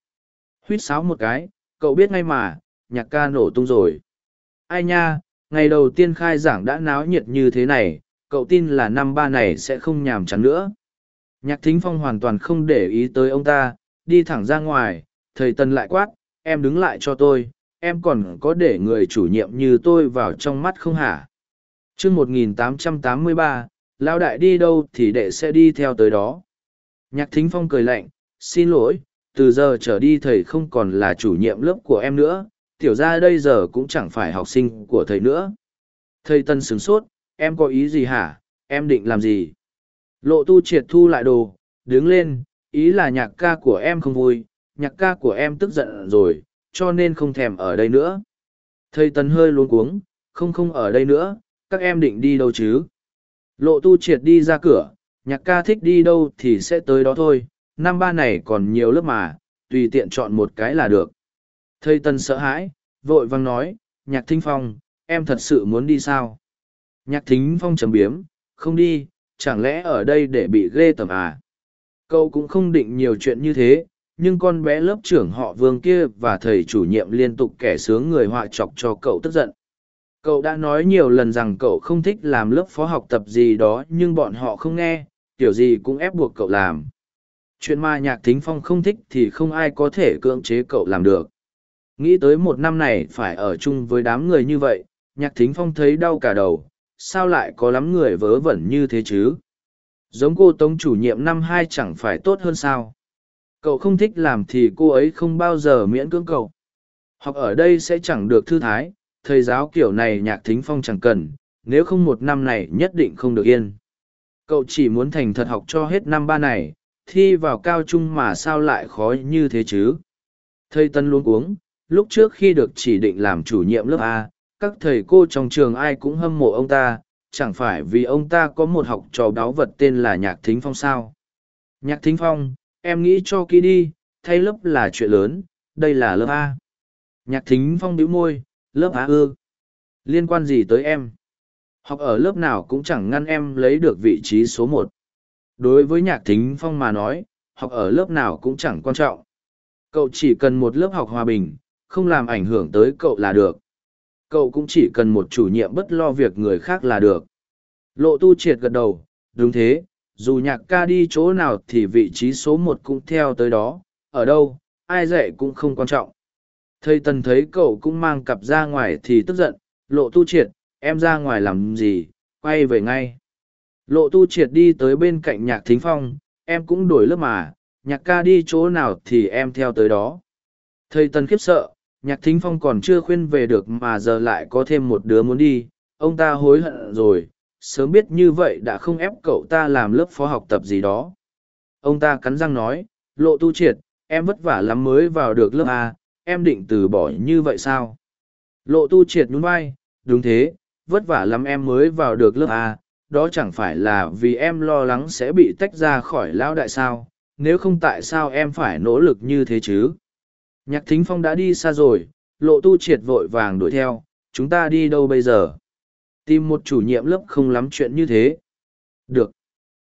Huýt sáo một cái, cậu biết ngay mà, nhạc ca nổ tung rồi. Ai nha, ngày đầu tiên khai giảng đã náo nhiệt như thế này, cậu tin là năm ba này sẽ không nhàm chán nữa. Nhạc thính phong hoàn toàn không để ý tới ông ta, đi thẳng ra ngoài, thầy Tân lại quát, em đứng lại cho tôi, em còn có để người chủ nhiệm như tôi vào trong mắt không hả? chương 1883, Lao đại đi đâu thì đệ sẽ đi theo tới đó. Nhạc thính phong cười lạnh, xin lỗi, từ giờ trở đi thầy không còn là chủ nhiệm lớp của em nữa, tiểu ra đây giờ cũng chẳng phải học sinh của thầy nữa. Thầy Tân sửng sốt, em có ý gì hả, em định làm gì? Lộ tu triệt thu lại đồ, đứng lên, ý là nhạc ca của em không vui, nhạc ca của em tức giận rồi, cho nên không thèm ở đây nữa. Thầy Tân hơi luống cuống, không không ở đây nữa, các em định đi đâu chứ? Lộ tu triệt đi ra cửa, nhạc ca thích đi đâu thì sẽ tới đó thôi, năm ba này còn nhiều lớp mà, tùy tiện chọn một cái là được. Thầy Tân sợ hãi, vội vang nói, nhạc thính phong, em thật sự muốn đi sao? Nhạc thính phong trầm biếm, không đi, chẳng lẽ ở đây để bị ghê tầm à? Cậu cũng không định nhiều chuyện như thế, nhưng con bé lớp trưởng họ vương kia và thầy chủ nhiệm liên tục kẻ sướng người họa chọc cho cậu tức giận cậu đã nói nhiều lần rằng cậu không thích làm lớp phó học tập gì đó nhưng bọn họ không nghe kiểu gì cũng ép buộc cậu làm chuyện mà nhạc thính phong không thích thì không ai có thể cưỡng chế cậu làm được nghĩ tới một năm này phải ở chung với đám người như vậy nhạc thính phong thấy đau cả đầu sao lại có lắm người vớ vẩn như thế chứ giống cô tống chủ nhiệm năm hai chẳng phải tốt hơn sao cậu không thích làm thì cô ấy không bao giờ miễn cưỡng cậu học ở đây sẽ chẳng được thư thái thầy giáo kiểu này nhạc thính phong chẳng cần, nếu không một năm này nhất định không được yên. Cậu chỉ muốn thành thật học cho hết năm ba này, thi vào cao trung mà sao lại khó như thế chứ? Thầy Tân luôn uống, lúc trước khi được chỉ định làm chủ nhiệm lớp A, các thầy cô trong trường ai cũng hâm mộ ông ta, chẳng phải vì ông ta có một học trò đáo vật tên là Nhạc Thính Phong sao. Nhạc Thính Phong, em nghĩ cho kỹ đi, thay lớp là chuyện lớn, đây là lớp A. Nhạc Thính Phong bĩu môi, lớp A ư liên quan gì tới em học ở lớp nào cũng chẳng ngăn em lấy được vị trí số một đối với nhạc thính phong mà nói học ở lớp nào cũng chẳng quan trọng cậu chỉ cần một lớp học hòa bình không làm ảnh hưởng tới cậu là được. Cậu cũng chỉ cần một chủ nhiệm bất lo việc người khác là được. Lộ tu triệt gật đầu, đúng thế, dù nhạc ca đi chỗ nào thì vị trí số một cũng theo tới đó, ở đâu, ai dạy cũng không quan trọng. Thầy tần thấy cậu cũng mang cặp ra ngoài thì tức giận, lộ tu triệt, em ra ngoài làm gì? Quay về ngay. Lộ tu triệt đi tới bên cạnh nhạc thính phong, em cũng đổi lớp mà, nhạc ca đi chỗ nào thì em theo tới đó. Thầy tần khiếp sợ nhạc thính phong còn chưa khuyên về được mà giờ lại có thêm một đứa muốn đi ông ta hối hận rồi sớm biết như vậy đã không ép cậu ta làm lớp phó học tập gì đó ông ta cắn răng nói lộ tu triệt em vất vả lắm mới vào được lớp a em định từ bỏ như vậy sao? Lộ tu triệt nhún vai, đúng thế, vất vả lắm em mới vào được lớp A, đó chẳng phải là vì em lo lắng sẽ bị tách ra khỏi lão đại sao, nếu không tại sao em phải nỗ lực như thế chứ? Nhạc thính phong đã đi xa rồi, lộ tu triệt vội vàng đuổi theo, chúng ta đi đâu bây giờ? Tìm một chủ nhiệm lớp không lắm chuyện như thế. Được.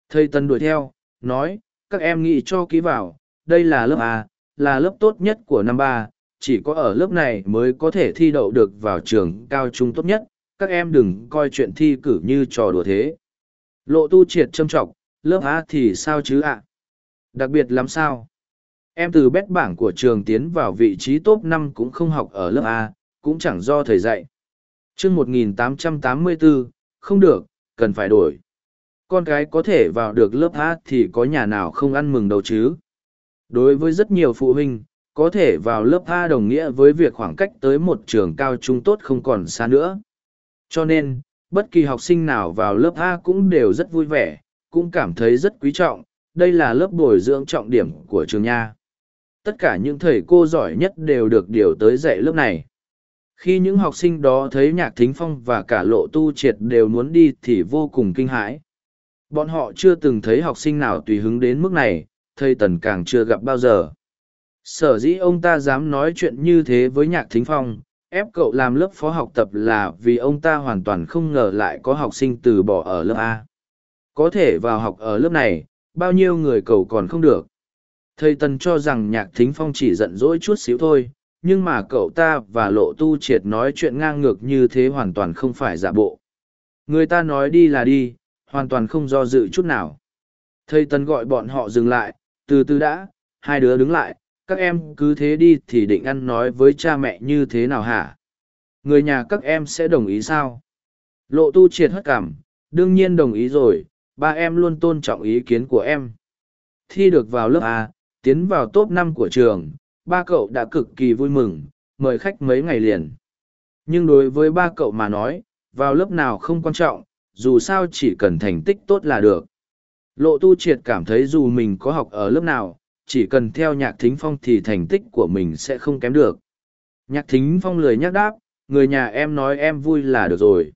Thầy Tân đuổi theo, nói, các em nghĩ cho ký vào, đây là lớp A, là lớp tốt nhất của năm ba, chỉ có ở lớp này mới có thể thi đậu được vào trường cao trung tốt nhất, các em đừng coi chuyện thi cử như trò đùa thế. Lộ tu triệt châm trọng, lớp A thì sao chứ ạ? Đặc biệt lắm sao? Em từ bét bảng của trường tiến vào vị trí top năm cũng không học ở lớp A, cũng chẳng do thầy dạy. chương 1884, không được, cần phải đổi. con cái có thể vào được lớp a thì có nhà nào không ăn mừng đâu chứ đối với rất nhiều phụ huynh có thể vào lớp a đồng nghĩa với việc khoảng cách tới một trường cao trung tốt không còn xa nữa cho nên bất kỳ học sinh nào vào lớp a cũng đều rất vui vẻ cũng cảm thấy rất quý trọng đây là lớp bồi dưỡng trọng điểm của trường nha tất cả những thầy cô giỏi nhất đều được điều tới dạy lớp này. Khi những học sinh đó thấy nhạc thính phong và cả lộ tu triệt đều muốn đi thì vô cùng kinh hãi. Bọn họ chưa từng thấy học sinh nào tùy hứng đến mức này, thầy tần càng chưa gặp bao giờ. Sở dĩ ông ta dám nói chuyện như thế với nhạc thính phong, ép cậu làm lớp phó học tập là vì ông ta hoàn toàn không ngờ lại có học sinh từ bỏ ở lớp a. Có thể vào học ở lớp này, bao nhiêu người cầu còn không được thầy tần cho rằng nhạc thính phong chỉ giận dỗi chút xíu thôi, nhưng mà cậu ta và lộ tu triệt nói chuyện ngang ngược như thế hoàn toàn không phải giả bộ. Người ta nói đi là đi, hoàn toàn không do dự chút nào. Thầy tần gọi bọn họ dừng lại, từ từ đã, hai đứa đứng lại, các em cứ thế đi thì định ăn nói với cha mẹ như thế nào hả? Người nhà các em sẽ đồng ý sao? Lộ tu triệt hất cảm đương nhiên đồng ý rồi, ba em luôn tôn trọng ý kiến của em. Thi được vào lớp a tiến vào top năm của trường, ba cậu đã cực kỳ vui mừng, mời khách mấy ngày liền. Nhưng đối với ba cậu mà nói, vào lớp nào không quan trọng, dù sao chỉ cần thành tích tốt là được. Lộ tu triệt cảm thấy dù mình có học ở lớp nào, chỉ cần theo nhạc thính phong thì thành tích của mình sẽ không kém được. Nhạc thính phong lười nhắc đáp, người nhà em nói em vui là được rồi.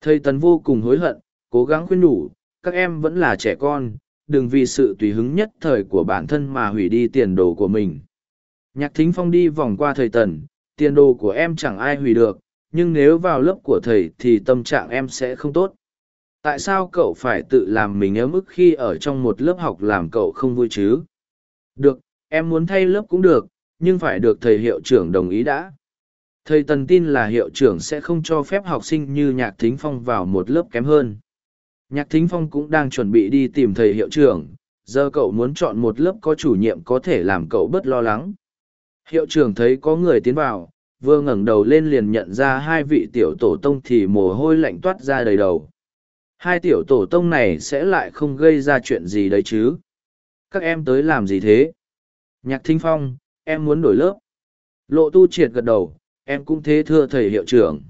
Thầy tấn vô cùng hối hận, cố gắng khuyên nhủ, các em vẫn là trẻ con đừng vì sự tùy hứng nhất thời của bản thân mà hủy đi tiền đồ của mình. Nhạc thính phong đi vòng qua thầy tần, tiền đồ của em chẳng ai hủy được, nhưng nếu vào lớp của thầy thì tâm trạng em sẽ không tốt. Tại sao cậu phải tự làm mình ấm ức khi ở trong một lớp học làm cậu không vui chứ? Được, em muốn thay lớp cũng được, nhưng phải được thầy hiệu trưởng đồng ý đã. Thầy tần tin là hiệu trưởng sẽ không cho phép học sinh như nhạc thính phong vào một lớp kém hơn nhạc thính phong cũng đang chuẩn bị đi tìm thầy hiệu trưởng, giờ cậu muốn chọn một lớp có chủ nhiệm có thể làm cậu bớt lo lắng. Hiệu trưởng thấy có người tiến vào, vừa ngẩng đầu lên liền nhận ra hai vị tiểu tổ tông thì mồ hôi lạnh toát ra đầy đầu. Hai tiểu tổ tông này sẽ lại không gây ra chuyện gì đấy chứ? Các em tới làm gì thế? Nhạc thính phong, em muốn đổi lớp. Lộ tu triệt gật đầu, em cũng thế thưa thầy hiệu trưởng.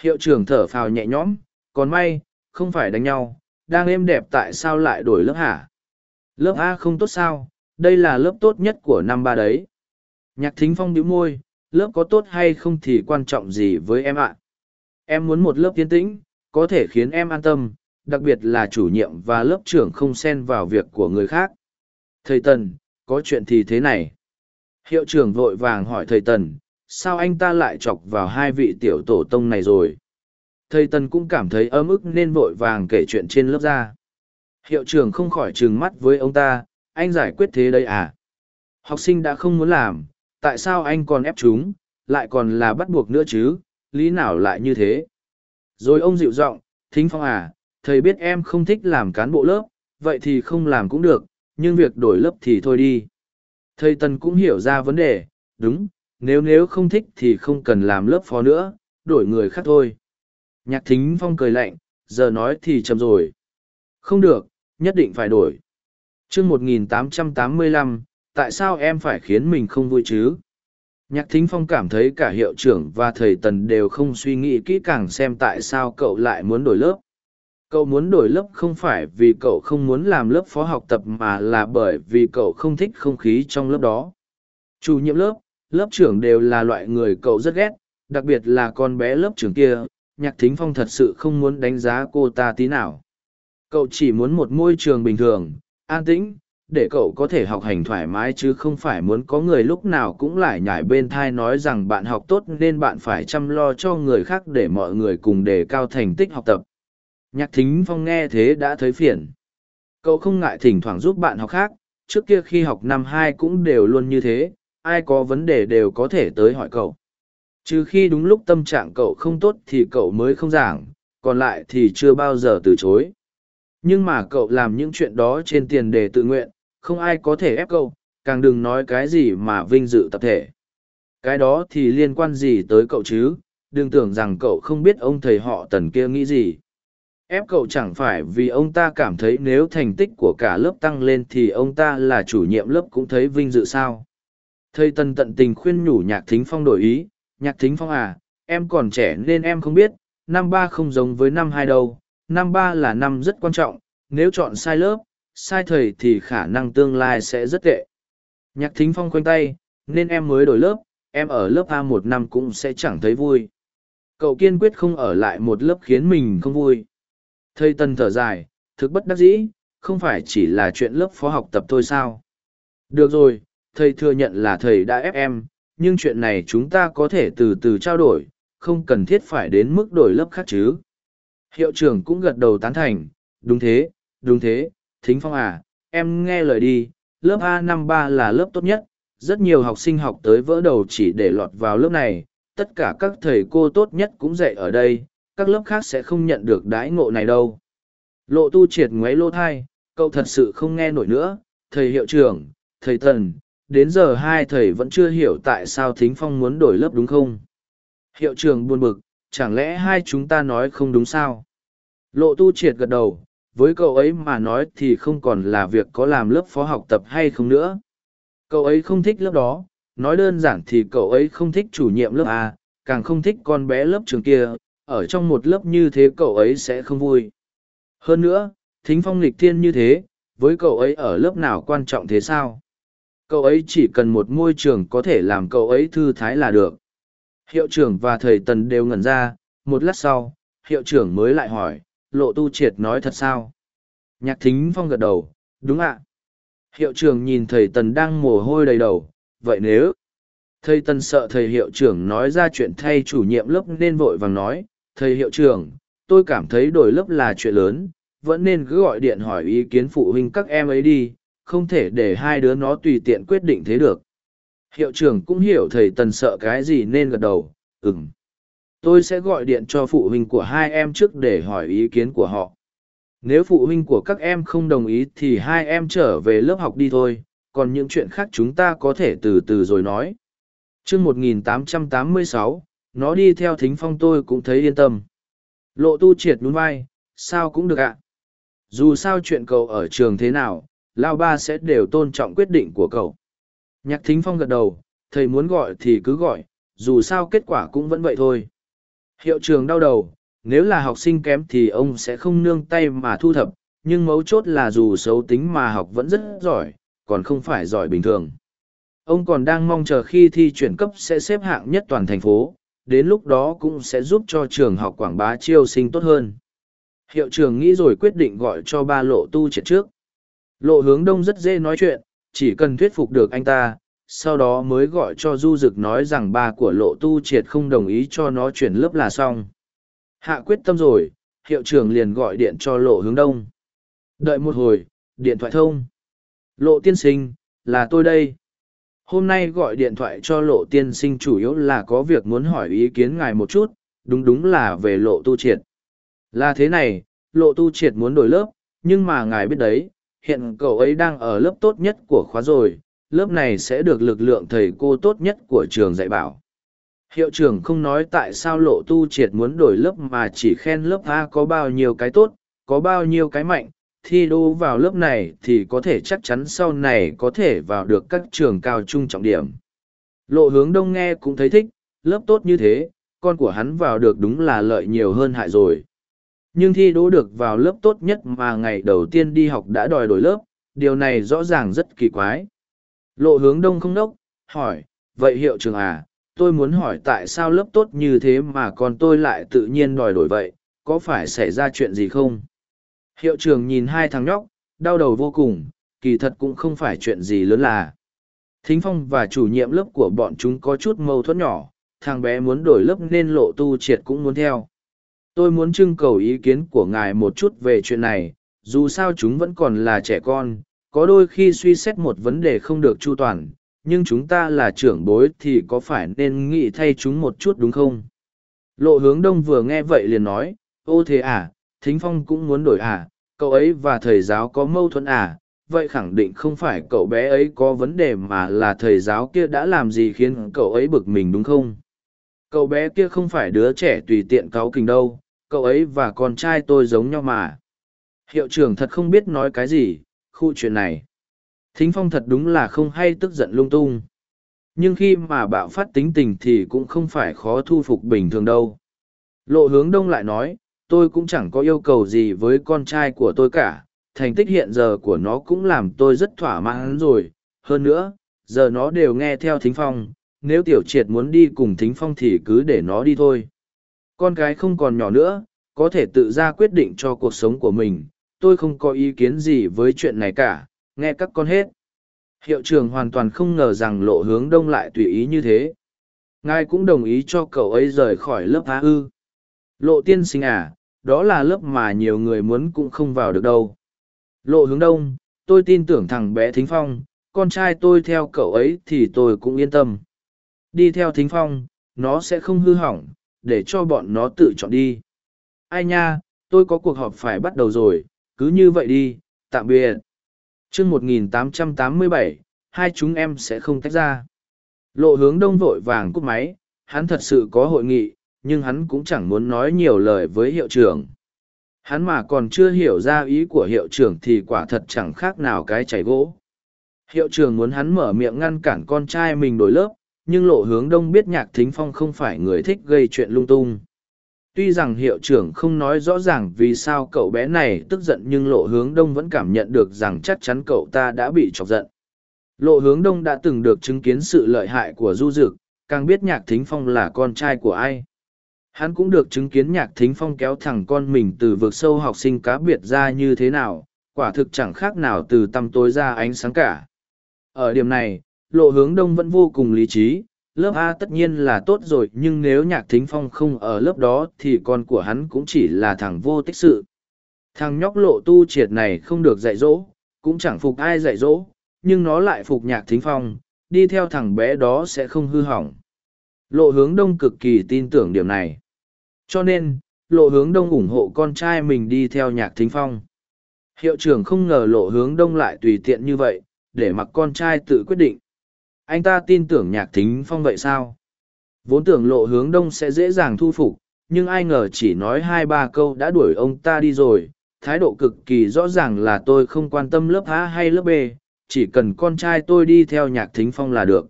Hiệu trưởng thở phào nhẹ nhõm, còn may không phải đánh nhau, đang êm đẹp tại sao lại đổi lớp hả? Lớp a không tốt sao? Đây là lớp tốt nhất của năm ba đấy. Nhạc thính phong đĩu môi, lớp có tốt hay không thì quan trọng gì với em ạ? Em muốn một lớp tiến tĩnh, có thể khiến em an tâm, đặc biệt là chủ nhiệm và lớp trưởng không xen vào việc của người khác. Thầy tần, có chuyện thì thế này. Hiệu trưởng vội vàng hỏi thầy tần, sao anh ta lại chọc vào hai vị tiểu tổ tông này rồi? Thầy tần cũng cảm thấy ấm ức nên vội vàng kể chuyện trên lớp ra. Hiệu trưởng không khỏi trừng mắt với ông ta, anh giải quyết thế đây à? Học sinh đã không muốn làm, tại sao anh còn ép chúng, lại còn là bắt buộc nữa chứ, lý nào lại như thế? Rồi ông dịu giọng, thính phong à thầy biết em không thích làm cán bộ lớp, vậy thì không làm cũng được, nhưng việc đổi lớp thì thôi đi. Thầy tần cũng hiểu ra vấn đề, đúng, nếu nếu không thích thì không cần làm lớp phó nữa, đổi người khác thôi nhạc thính phong cười lạnh, giờ nói thì chậm rồi. Không được, nhất định phải đổi. Chương một nghìn tám trăm tám mươi lăm, tại sao em phải khiến mình không vui chứ? Nhạc thính phong cảm thấy cả hiệu trưởng và thầy tần đều không suy nghĩ kỹ càng xem tại sao cậu lại muốn đổi lớp. Cậu muốn đổi lớp không phải vì cậu không muốn làm lớp phó học tập mà là bởi vì cậu không thích không khí trong lớp đó. Chủ nhiệm lớp lớp trưởng đều là loại người cậu rất ghét, đặc biệt là con bé lớp trưởng kia nhạc thính phong thật sự không muốn đánh giá cô ta tí nào. Cậu chỉ muốn một môi trường bình thường, an tĩnh, để cậu có thể học hành thoải mái chứ không phải muốn có người lúc nào cũng lại nhải bên thai nói rằng bạn học tốt nên bạn phải chăm lo cho người khác để mọi người cùng đề cao thành tích học tập. Nhạc thính phong nghe thế đã thấy phiền. Cậu không ngại thỉnh thoảng giúp bạn học khác, trước kia khi học năm hai cũng đều luôn như thế, ai có vấn đề đều có thể tới hỏi cậu trừ khi đúng lúc tâm trạng cậu không tốt thì cậu mới không giảng, còn lại thì chưa bao giờ từ chối. Nhưng mà cậu làm những chuyện đó trên tiền đề tự nguyện, không ai có thể ép cậu, càng đừng nói cái gì mà vinh dự tập thể. Cái đó thì liên quan gì tới cậu chứ? Đừng tưởng rằng cậu không biết ông thầy họ tần kia nghĩ gì. Ép cậu chẳng phải vì ông ta cảm thấy nếu thành tích của cả lớp tăng lên thì ông ta là chủ nhiệm lớp cũng thấy vinh dự sao? Thầy tần tận tình khuyên nhủ nhạc thính phong đổi ý nhạc thính phong à em còn trẻ nên em không biết, năm ba không giống với năm hai đâu, năm ba là năm rất quan trọng, nếu chọn sai lớp, sai thầy thì khả năng tương lai sẽ rất tệ. Nhạc thính phong khoanh tay, nên em mới đổi lớp, em ở lớp a một năm cũng sẽ chẳng thấy vui. Cậu kiên quyết không ở lại một lớp khiến mình không vui. Thầy tân thở dài, thực bất đắc dĩ, không phải chỉ là chuyện lớp phó học tập thôi sao? Được rồi, thầy thừa nhận là thầy đã ép em nhưng chuyện này chúng ta có thể từ từ trao đổi, không cần thiết phải đến mức đổi lớp khác chứ hiệu trưởng cũng gật đầu tán thành, đúng thế đúng thế, thính phong à em nghe lời đi, lớp a năm ba là lớp tốt nhất, rất nhiều học sinh học tới vỡ đầu chỉ để lọt vào lớp này, tất cả các thầy cô tốt nhất cũng dạy ở đây, các lớp khác sẽ không nhận được đãi ngộ này đâu lộ tu triệt ngoáy lô thai, cậu thật sự không nghe nổi nữa, thầy hiệu trưởng, thầy thần đến giờ hai thầy vẫn chưa hiểu tại sao thính phong muốn đổi lớp đúng không? Hiệu trưởng buồn bực, chẳng lẽ hai chúng ta nói không đúng sao? Lộ tu triệt gật đầu, với cậu ấy mà nói thì không còn là việc có làm lớp phó học tập hay không nữa. Cậu ấy không thích lớp đó, nói đơn giản thì cậu ấy không thích chủ nhiệm lớp a, càng không thích con bé lớp trường kia, ở trong một lớp như thế cậu ấy sẽ không vui. Hơn nữa, thính phong lịch thiên như thế, với cậu ấy ở lớp nào quan trọng thế sao? Cậu ấy chỉ cần một môi trường có thể làm cậu ấy thư thái là được. Hiệu trưởng và thầy tần đều ngẩn ra, một lát sau, hiệu trưởng mới lại hỏi, lộ tu triệt nói thật sao? Nhạc thính phong gật đầu, đúng ạ. Hiệu trưởng nhìn thầy tần đang mồ hôi đầy đầu, vậy nếu thầy tần sợ thầy hiệu trưởng nói ra chuyện thay chủ nhiệm lớp nên vội vàng nói, thầy hiệu trưởng, tôi cảm thấy đổi lớp là chuyện lớn, vẫn nên cứ gọi điện hỏi ý kiến phụ huynh các em ấy đi không thể để hai đứa nó tùy tiện quyết định thế được. Hiệu trưởng cũng hiểu thầy tần sợ cái gì nên gật đầu ừm. tôi sẽ gọi điện cho phụ huynh của hai em trước để hỏi ý kiến của họ. Nếu phụ huynh của các em không đồng ý thì hai em trở về lớp học đi thôi còn những chuyện khác chúng ta có thể từ từ rồi nói. Chương 1886, nó đi theo thính phong tôi cũng thấy yên tâm. Lộ tu triệt nhún vai sao cũng được ạ. Dù sao chuyện cậu ở trường thế nào lao ba sẽ đều tôn trọng quyết định của cậu. Nhạc thính phong gật đầu, thầy muốn gọi thì cứ gọi, dù sao kết quả cũng vẫn vậy thôi. Hiệu trường đau đầu, nếu là học sinh kém thì ông sẽ không nương tay mà thu thập, nhưng mấu chốt là dù xấu tính mà học vẫn rất giỏi, còn không phải giỏi bình thường. Ông còn đang mong chờ khi thi chuyển cấp sẽ xếp hạng nhất toàn thành phố, đến lúc đó cũng sẽ giúp cho trường học quảng bá chiêu sinh tốt hơn. Hiệu trường nghĩ rồi quyết định gọi cho ba lộ tu triệt trước lộ hướng đông rất dễ nói chuyện, chỉ cần thuyết phục được anh ta, sau đó mới gọi cho du Dực nói rằng ba của lộ tu triệt không đồng ý cho nó chuyển lớp là xong. Hạ quyết tâm rồi, hiệu trưởng liền gọi điện cho lộ hướng đông. Đợi một hồi, điện thoại thông. Lộ tiên sinh, là tôi đây. Hôm nay gọi điện thoại cho lộ tiên sinh chủ yếu là có việc muốn hỏi ý kiến ngài một chút, đúng đúng là về lộ tu triệt. Là thế này, lộ tu triệt muốn đổi lớp, nhưng mà ngài biết đấy hiện cậu ấy đang ở lớp tốt nhất của khóa rồi lớp này sẽ được lực lượng thầy cô tốt nhất của trường dạy bảo hiệu trưởng không nói tại sao lộ tu triệt muốn đổi lớp mà chỉ khen lớp a có bao nhiêu cái tốt có bao nhiêu cái mạnh thi đô vào lớp này thì có thể chắc chắn sau này có thể vào được các trường cao trung trọng điểm. Lộ hướng đông nghe cũng thấy thích, lớp tốt như thế, con của hắn vào được đúng là lợi nhiều hơn hại rồi. Nhưng thi đỗ được vào lớp tốt nhất mà ngày đầu tiên đi học đã đòi đổi lớp, điều này rõ ràng rất kỳ quái. Lộ hướng đông không đốc, hỏi, vậy hiệu trường à, tôi muốn hỏi tại sao lớp tốt như thế mà con tôi lại tự nhiên đòi đổi vậy, có phải xảy ra chuyện gì không? Hiệu trưởng nhìn hai thằng nhóc, đau đầu vô cùng, kỳ thật cũng không phải chuyện gì lớn là. Thính Phong và chủ nhiệm lớp của bọn chúng có chút mâu thuẫn nhỏ, thằng bé muốn đổi lớp nên lộ tu triệt cũng muốn theo. Tôi muốn trưng cầu ý kiến của ngài một chút về chuyện này, dù sao chúng vẫn còn là trẻ con, có đôi khi suy xét một vấn đề không được chu toàn, nhưng chúng ta là trưởng bối thì có phải nên nghĩ thay chúng một chút đúng không? Lộ hướng đông vừa nghe vậy liền nói, ô thế à, Thính Phong cũng muốn đổi à, cậu ấy và thầy giáo có mâu thuẫn à, vậy khẳng định không phải cậu bé ấy có vấn đề mà là thầy giáo kia đã làm gì khiến cậu ấy bực mình đúng không? Cậu bé kia không phải đứa trẻ tùy tiện cáu kình đâu, cậu ấy và con trai tôi giống nhau mà. Hiệu trưởng thật không biết nói cái gì khu chuyện này. Thính phong thật đúng là không hay tức giận lung tung. Nhưng khi mà bạo phát tính tình thì cũng không phải khó thu phục bình thường đâu. Lộ hướng đông lại nói tôi cũng chẳng có yêu cầu gì với con trai của tôi cả thành tích hiện giờ của nó cũng làm tôi rất thỏa mãn rồi. Hơn nữa giờ nó đều nghe theo thính phong nếu tiểu triệt muốn đi cùng thính phong thì cứ để nó đi thôi. Con cái không còn nhỏ nữa, có thể tự ra quyết định cho cuộc sống của mình. Tôi không có ý kiến gì với chuyện này cả, nghe các con hết. Hiệu trưởng hoàn toàn không ngờ rằng lộ hướng đông lại tùy ý như thế. Ngài cũng đồng ý cho cậu ấy rời khỏi lớp a ư. Lộ tiên sinh à đó là lớp mà nhiều người muốn cũng không vào được đâu. Lộ hướng đông, tôi tin tưởng thằng bé thính phong, con trai tôi theo cậu ấy thì tôi cũng yên tâm đi theo thính phong, nó sẽ không hư hỏng, để cho bọn nó tự chọn đi. Ai nha, tôi có cuộc họp phải bắt đầu rồi, cứ như vậy đi, tạm biệt. Chương một nghìn tám trăm tám mươi bảy, hai chúng em sẽ không tách ra. Lộ hướng đông vội vàng cúp máy, hắn thật sự có hội nghị, nhưng hắn cũng chẳng muốn nói nhiều lời với hiệu trưởng. Hắn mà còn chưa hiểu ra ý của hiệu trưởng thì quả thật chẳng khác nào cái chảy gỗ. Hiệu trưởng muốn hắn mở miệng ngăn cản con trai mình đổi lớp nhưng lộ hướng đông biết nhạc thính phong không phải người thích gây chuyện lung tung. Tuy rằng hiệu trưởng không nói rõ ràng vì sao cậu bé này tức giận nhưng lộ hướng đông vẫn cảm nhận được rằng chắc chắn cậu ta đã bị chọc giận. Lộ hướng đông đã từng được chứng kiến sự lợi hại của du dực, càng biết nhạc thính phong là con trai của ai. Hắn cũng được chứng kiến nhạc thính phong kéo thẳng con mình từ vực sâu học sinh cá biệt ra như thế nào, quả thực chẳng khác nào từ tăm tối ra ánh sáng cả. Ở điểm này lộ hướng đông vẫn vô cùng lý trí lớp A tất nhiên là tốt rồi nhưng nếu nhạc thính phong không ở lớp đó thì con của hắn cũng chỉ là thằng vô tích sự. Thằng nhóc lộ tu triệt này không được dạy dỗ, cũng chẳng phục ai dạy dỗ, nhưng nó lại phục nhạc thính phong, đi theo thằng bé đó sẽ không hư hỏng. Lộ hướng đông cực kỳ tin tưởng điểm này. Cho nên, lộ hướng đông ủng hộ con trai mình đi theo nhạc thính phong. Hiệu trưởng không ngờ lộ hướng đông lại tùy tiện như vậy, để mặc con trai tự quyết định anh ta tin tưởng nhạc thính phong vậy sao? Vốn tưởng lộ hướng đông sẽ dễ dàng thu phục, nhưng ai ngờ chỉ nói hai ba câu đã đuổi ông ta đi rồi. Thái độ cực kỳ rõ ràng là tôi không quan tâm lớp a hay lớp b, chỉ cần con trai tôi đi theo nhạc thính phong là được.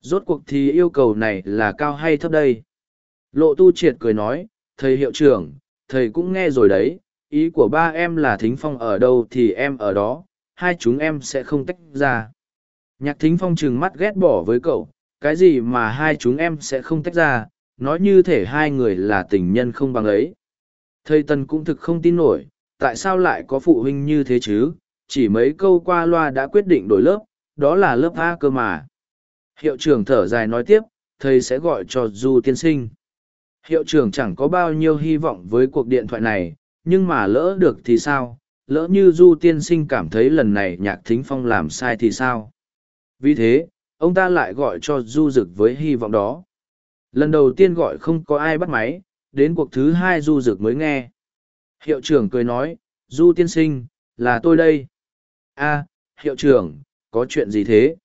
Rốt cuộc thì yêu cầu này là cao hay thấp đây? Lộ tu triệt cười nói, thầy hiệu trưởng, thầy cũng nghe rồi đấy. Ý của ba em là thính phong ở đâu thì em ở đó. Hai chúng em sẽ không tách ra. Nhạc thính phong trừng mắt ghét bỏ với cậu, cái gì mà hai chúng em sẽ không tách ra, nói như thể hai người là tình nhân không bằng ấy. Thầy Tân cũng thực không tin nổi, tại sao lại có phụ huynh như thế chứ, chỉ mấy câu qua loa đã quyết định đổi lớp, đó là lớp A cơ mà. Hiệu trưởng thở dài nói tiếp, thầy sẽ gọi cho Du tiên sinh. Hiệu trưởng chẳng có bao nhiêu hy vọng với cuộc điện thoại này, nhưng mà lỡ được thì sao, lỡ như Du tiên sinh cảm thấy lần này nhạc thính phong làm sai thì sao. Vì thế, ông ta lại gọi cho du dực với hy vọng đó. Lần đầu tiên gọi không có ai bắt máy, đến cuộc thứ hai du dực mới nghe. Hiệu trưởng cười nói, du tiên sinh, là tôi đây. a hiệu trưởng, có chuyện gì thế?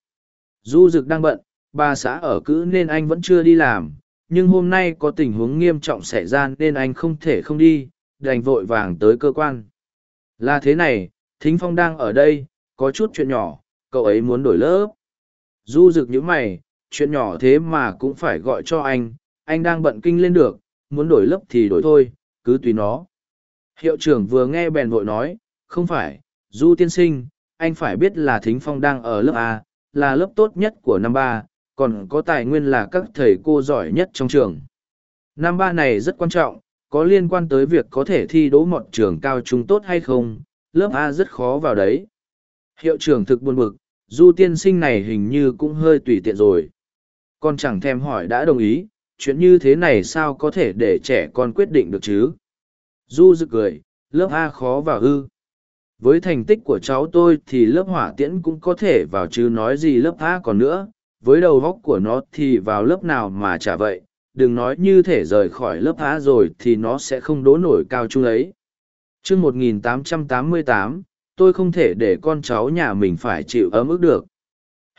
Du dực đang bận, bà xã ở cữ nên anh vẫn chưa đi làm, nhưng hôm nay có tình huống nghiêm trọng xảy ra nên anh không thể không đi, đành vội vàng tới cơ quan. Là thế này, Thính Phong đang ở đây, có chút chuyện nhỏ, cậu ấy muốn đổi lớp. Du rực như mày, chuyện nhỏ thế mà cũng phải gọi cho anh, anh đang bận kinh lên được, muốn đổi lớp thì đổi thôi, cứ tùy nó. Hiệu trưởng vừa nghe bèn vội nói, không phải, Du tiên sinh, anh phải biết là Thính Phong đang ở lớp A, là lớp tốt nhất của năm ba, còn có tài nguyên là các thầy cô giỏi nhất trong trường. Năm ba này rất quan trọng, có liên quan tới việc có thể thi đỗ một trường cao trung tốt hay không, lớp A rất khó vào đấy. Hiệu trưởng thực buồn bực, du tiên sinh này hình như cũng hơi tùy tiện rồi. Con chẳng thèm hỏi đã đồng ý chuyện như thế này sao có thể để trẻ con quyết định được chứ? Du dự cười lớp a khó vào ư. Với thành tích của cháu tôi thì lớp hỏa tiễn cũng có thể vào chứ nói gì lớp a còn nữa. Với đầu góc của nó thì vào lớp nào mà chả vậy. Đừng nói như thể rời khỏi lớp a rồi thì nó sẽ không đỗ nổi cao chung ấy. Chương 1888, tôi không thể để con cháu nhà mình phải chịu ấm ức được.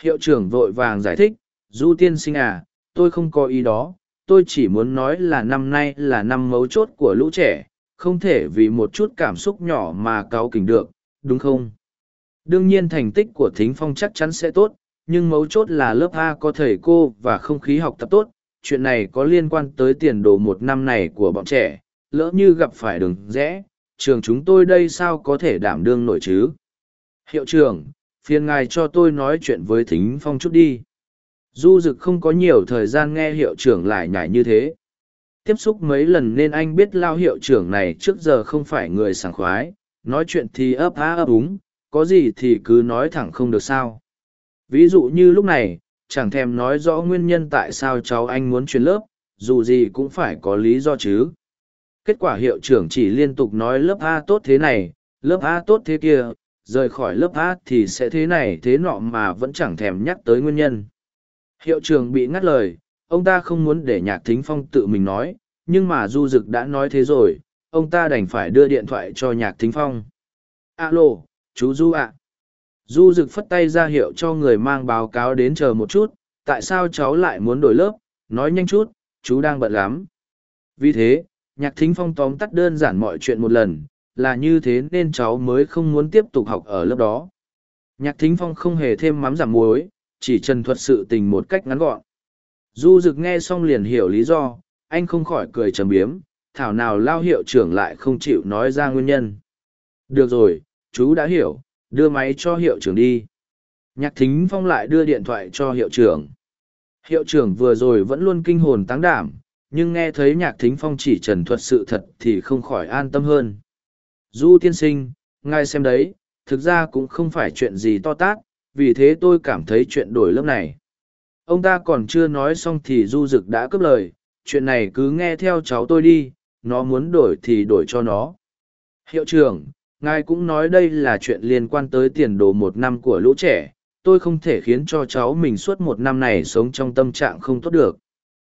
Hiệu trưởng vội vàng giải thích, Du tiên sinh à, tôi không có ý đó, tôi chỉ muốn nói là năm nay là năm mấu chốt của lũ trẻ không thể vì một chút cảm xúc nhỏ mà cáu kỉnh được đúng không đương nhiên thành tích của thính phong chắc chắn sẽ tốt nhưng mấu chốt là lớp a có thầy cô và không khí học tập tốt chuyện này có liên quan tới tiền đồ một năm này của bọn trẻ lỡ như gặp phải đường rẽ trường chúng tôi đây sao có thể đảm đương nổi chứ? Hiệu trưởng, phiền ngài cho tôi nói chuyện với thính phong chút đi. Du dực không có nhiều thời gian nghe hiệu trưởng lại nhải như thế. Tiếp xúc mấy lần nên anh biết lao hiệu trưởng này trước giờ không phải người sảng khoái. Nói chuyện thì ấp á ấp úng, có gì thì cứ nói thẳng không được sao. Ví dụ như lúc này, chẳng thèm nói rõ nguyên nhân tại sao cháu anh muốn chuyển lớp, dù gì cũng phải có lý do chứ kết quả hiệu trưởng chỉ liên tục nói lớp a tốt thế này, lớp a tốt thế kia, rời khỏi lớp a thì sẽ thế này thế nọ mà vẫn chẳng thèm nhắc tới nguyên nhân. Hiệu trưởng bị ngắt lời, ông ta không muốn để nhạc thính phong tự mình nói, nhưng mà du dực đã nói thế rồi, ông ta đành phải đưa điện thoại cho nhạc thính phong. Alo, chú du ạ. Du dực phất tay ra hiệu cho người mang báo cáo đến chờ một chút, tại sao cháu lại muốn đổi lớp? Nói nhanh chút, chú đang bận lắm. Vì thế nhạc thính phong tóm tắt đơn giản mọi chuyện một lần, là như thế nên cháu mới không muốn tiếp tục học ở lớp đó. Nhạc thính phong không hề thêm mắm giảm muối, chỉ trần thuật sự tình một cách ngắn gọn. Du Dực nghe xong liền hiểu lý do, anh không khỏi cười trầm biếm, thảo nào lao hiệu trưởng lại không chịu nói ra nguyên nhân. Được rồi, chú đã hiểu, đưa máy cho hiệu trưởng đi. Nhạc thính phong lại đưa điện thoại cho hiệu trưởng. Hiệu trưởng vừa rồi vẫn luôn kinh hồn táng đảm nhưng nghe thấy nhạc thính phong chỉ trần thuật sự thật thì không khỏi an tâm hơn. Du tiên sinh, ngài xem đấy, thực ra cũng không phải chuyện gì to tát, vì thế tôi cảm thấy chuyện đổi lớp này. Ông ta còn chưa nói xong thì du Dực đã cướp lời, chuyện này cứ nghe theo cháu tôi đi, nó muốn đổi thì đổi cho nó. Hiệu trưởng, ngài cũng nói đây là chuyện liên quan tới tiền đồ một năm của lũ trẻ, tôi không thể khiến cho cháu mình suốt một năm này sống trong tâm trạng không tốt được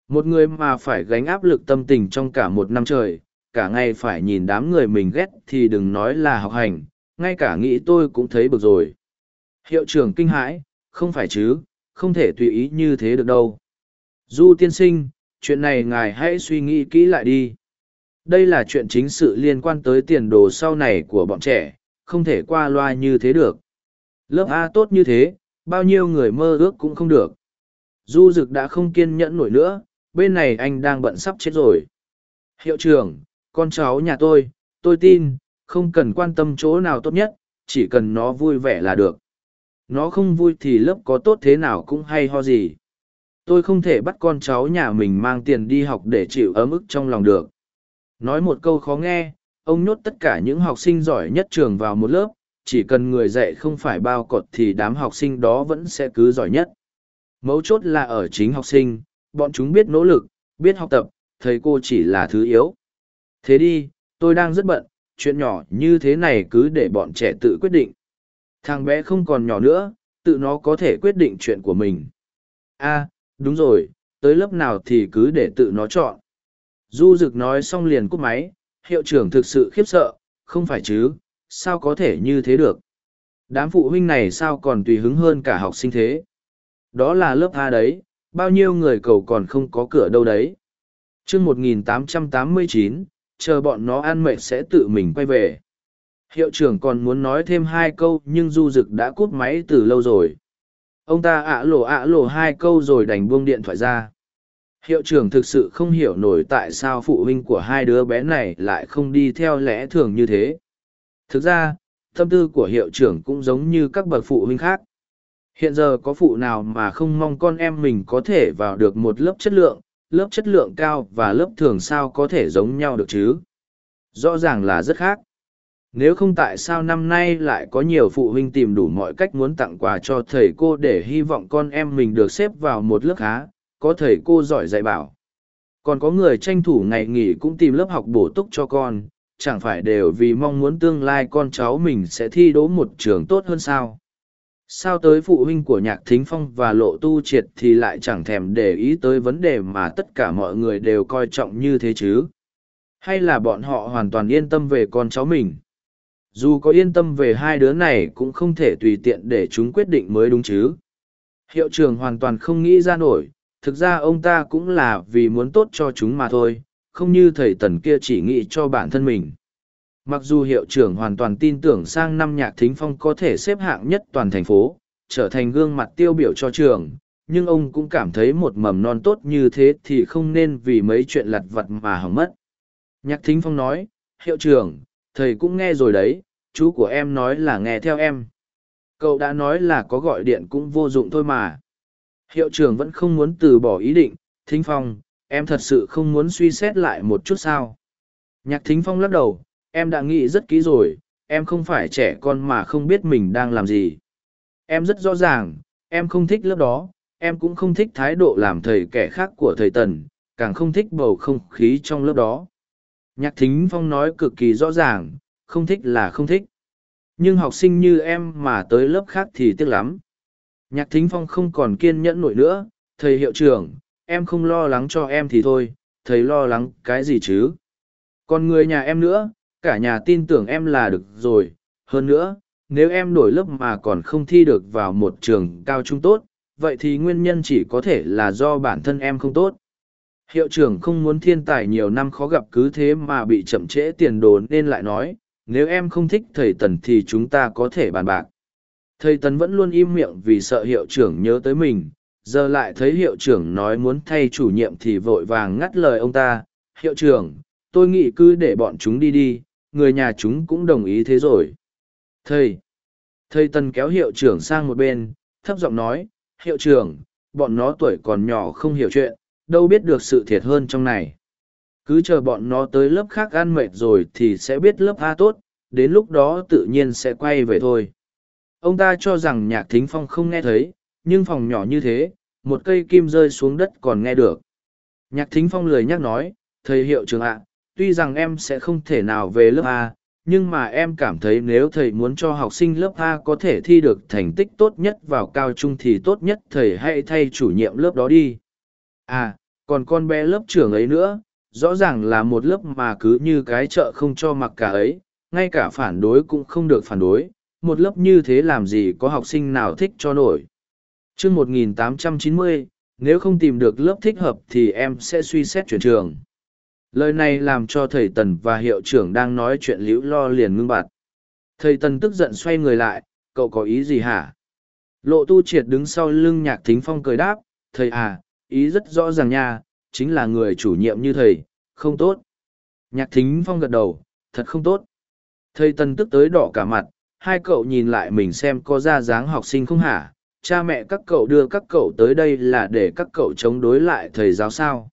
một người mà phải gánh áp lực tâm tình trong cả một năm trời, cả ngày phải nhìn đám người mình ghét thì đừng nói là học hành, ngay cả nghĩ tôi cũng thấy bực rồi. Hiệu trưởng kinh hãi, không phải chứ, không thể tùy ý như thế được đâu. Du tiên sinh, chuyện này ngài hãy suy nghĩ kỹ lại đi. Đây là chuyện chính sự liên quan tới tiền đồ sau này của bọn trẻ, không thể qua loa như thế được. Lớp a tốt như thế, bao nhiêu người mơ ước cũng không được. Du dực đã không kiên nhẫn nổi nữa bên này anh đang bận sắp chết rồi. Hiệu trưởng, con cháu nhà tôi, tôi tin, không cần quan tâm chỗ nào tốt nhất, chỉ cần nó vui vẻ là được. Nó không vui thì lớp có tốt thế nào cũng hay ho gì. Tôi không thể bắt con cháu nhà mình mang tiền đi học để chịu ấm ức trong lòng được. Nói một câu khó nghe, ông nhốt tất cả những học sinh giỏi nhất trường vào một lớp, chỉ cần người dạy không phải bao cột thì đám học sinh đó vẫn sẽ cứ giỏi nhất. Mấu chốt là ở chính học sinh, bọn chúng biết nỗ lực, biết học tập, thầy cô chỉ là thứ yếu. Thế đi, tôi đang rất bận, chuyện nhỏ như thế này cứ để bọn trẻ tự quyết định. Thằng bé không còn nhỏ nữa, tự nó có thể quyết định chuyện của mình. a đúng rồi, tới lớp nào thì cứ để tự nó chọn. Du Dực nói xong liền cúp máy, hiệu trưởng thực sự khiếp sợ, không phải chứ, sao có thể như thế được. Đám phụ huynh này sao còn tùy hứng hơn cả học sinh thế. Đó là lớp A đấy, bao nhiêu người cầu còn không có cửa đâu đấy. Chương một nghìn tám trăm tám mươi chín, chờ bọn nó ăn mệt sẽ tự mình quay về. Hiệu trưởng còn muốn nói thêm hai câu, nhưng du dực đã cút máy từ lâu rồi. Ông ta ạ lộ ạ lộ hai câu rồi đành buông điện thoại ra. Hiệu trưởng thực sự không hiểu nổi tại sao phụ huynh của hai đứa bé này lại không đi theo lẽ thường như thế. Thực ra, tâm tư của hiệu trưởng cũng giống như các bậc phụ huynh khác. Hiện giờ có phụ nào mà không mong con em mình có thể vào được một lớp chất lượng, lớp chất lượng cao và lớp thường sao có thể giống nhau được chứ? Rõ ràng là rất khác. Nếu không tại sao năm nay lại có nhiều phụ huynh tìm đủ mọi cách muốn tặng quà cho thầy cô để hy vọng con em mình được xếp vào một lớp khá, có thầy cô giỏi dạy bảo. Còn có người tranh thủ ngày nghỉ cũng tìm lớp học bổ túc cho con, chẳng phải đều vì mong muốn tương lai con cháu mình sẽ thi đỗ một trường tốt hơn sao sao tới phụ huynh của nhạc thính phong và lộ tu triệt thì lại chẳng thèm để ý tới vấn đề mà tất cả mọi người đều coi trọng như thế chứ? Hay là bọn họ hoàn toàn yên tâm về con cháu mình? Dù có yên tâm về hai đứa này cũng không thể tùy tiện để chúng quyết định mới đúng chứ? Hiệu trưởng hoàn toàn không nghĩ ra nổi thực ra ông ta cũng là vì muốn tốt cho chúng mà thôi, không như thầy tần kia chỉ nghĩ cho bản thân mình. Mặc dù hiệu trưởng hoàn toàn tin tưởng sang năm nhạc thính phong có thể xếp hạng nhất toàn thành phố, trở thành gương mặt tiêu biểu cho trường, nhưng ông cũng cảm thấy một mầm non tốt như thế thì không nên vì mấy chuyện lặt vặt mà hỏng mất. Nhạc thính phong nói, hiệu trưởng, thầy cũng nghe rồi đấy, chú của em nói là nghe theo em. Cậu đã nói là có gọi điện cũng vô dụng thôi mà. Hiệu trưởng vẫn không muốn từ bỏ ý định, thính phong, em thật sự không muốn suy xét lại một chút sao. Nhạc thính phong lắc đầu, em đã nghĩ rất kỹ rồi, em không phải trẻ con mà không biết mình đang làm gì. Em rất rõ ràng, em không thích lớp đó, em cũng không thích thái độ làm thầy kẻ khác của thầy Tần, càng không thích bầu không khí trong lớp đó. Nhạc thính phong nói cực kỳ rõ ràng, không thích là không thích. Nhưng học sinh như em mà tới lớp khác thì tiếc lắm. Nhạc thính phong không còn kiên nhẫn nổi nữa, thầy hiệu trưởng, em không lo lắng cho em thì thôi, thầy lo lắng cái gì chứ? Còn người nhà em nữa, cả nhà tin tưởng em là được rồi. Hơn nữa, nếu em đổi lớp mà còn không thi được vào một trường cao trung tốt, vậy thì nguyên nhân chỉ có thể là do bản thân em không tốt. Hiệu trưởng không muốn thiên tài nhiều năm khó gặp cứ thế mà bị chậm trễ tiền đồ nên lại nói, nếu em không thích thầy Tần thì chúng ta có thể bàn bạc. Thầy Tần vẫn luôn im miệng vì sợ hiệu trưởng nhớ tới mình, giờ lại thấy hiệu trưởng nói muốn thay chủ nhiệm thì vội vàng ngắt lời ông ta. Hiệu trưởng, tôi nghĩ cứ để bọn chúng đi đi, người nhà chúng cũng đồng ý thế rồi. Thầy! Thầy Tần kéo hiệu trưởng sang một bên, thấp giọng nói, hiệu trưởng, bọn nó tuổi còn nhỏ không hiểu chuyện, đâu biết được sự thiệt hơn trong này. Cứ chờ bọn nó tới lớp khác ăn mệt rồi thì sẽ biết lớp A tốt, đến lúc đó tự nhiên sẽ quay về thôi. Ông ta cho rằng nhạc thính phong không nghe thấy, nhưng phòng nhỏ như thế, một cây kim rơi xuống đất còn nghe được. Nhạc thính phong lười nhắc nói, thầy hiệu trưởng ạ, tuy rằng em sẽ không thể nào về lớp A, nhưng mà em cảm thấy nếu thầy muốn cho học sinh lớp A có thể thi được thành tích tốt nhất vào cao trung thì tốt nhất thầy hãy thay chủ nhiệm lớp đó đi. À, còn con bé lớp trưởng ấy nữa, rõ ràng là một lớp mà cứ như cái chợ không cho mặc cả ấy, ngay cả phản đối cũng không được phản đối, một lớp như thế làm gì có học sinh nào thích cho nổi. chương 1890, nếu không tìm được lớp thích hợp thì em sẽ suy xét chuyển trường. Lời này làm cho thầy Tần và hiệu trưởng đang nói chuyện liễu lo liền ngưng bặt. Thầy Tần tức giận xoay người lại, cậu có ý gì hả? Lộ tu triệt đứng sau lưng nhạc thính phong cười đáp, thầy à, ý rất rõ ràng nha, chính là người chủ nhiệm như thầy, không tốt. Nhạc thính phong gật đầu, thật không tốt. Thầy Tần tức tới đỏ cả mặt, hai cậu nhìn lại mình xem có ra dáng học sinh không hả? Cha mẹ các cậu đưa các cậu tới đây là để các cậu chống đối lại thầy giáo sao.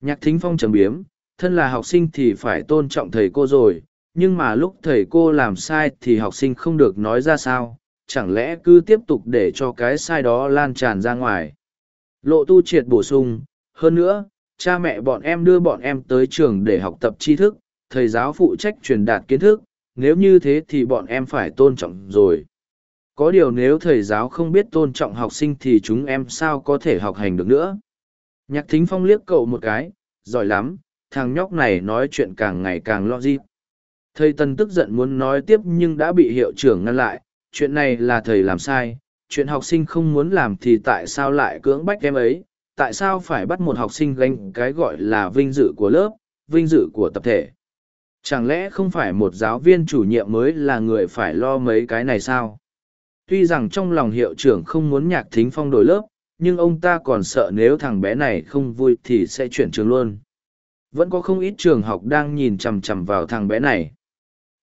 Nhạc thính phong trầm biếm, thân là học sinh thì phải tôn trọng thầy cô rồi, nhưng mà lúc thầy cô làm sai thì học sinh không được nói ra sao, chẳng lẽ cứ tiếp tục để cho cái sai đó lan tràn ra ngoài. Lộ tu triệt bổ sung, hơn nữa, cha mẹ bọn em đưa bọn em tới trường để học tập tri thức, thầy giáo phụ trách truyền đạt kiến thức, nếu như thế thì bọn em phải tôn trọng rồi. Có điều nếu thầy giáo không biết tôn trọng học sinh thì chúng em sao có thể học hành được nữa? Nhạc thính phong liếc cậu một cái, giỏi lắm thằng nhóc này nói chuyện càng ngày càng lo dịp. Thầy Tân tức giận muốn nói tiếp nhưng đã bị hiệu trưởng ngăn lại, chuyện này là thầy làm sai, chuyện học sinh không muốn làm thì tại sao lại cưỡng bách em ấy, tại sao phải bắt một học sinh gánh cái gọi là vinh dự của lớp, vinh dự của tập thể. Chẳng lẽ không phải một giáo viên chủ nhiệm mới là người phải lo mấy cái này sao? Tuy rằng trong lòng hiệu trưởng không muốn nhạc thính phong đổi lớp, nhưng ông ta còn sợ nếu thằng bé này không vui thì sẽ chuyển trường luôn vẫn có không ít trường học đang nhìn chằm chằm vào thằng bé này.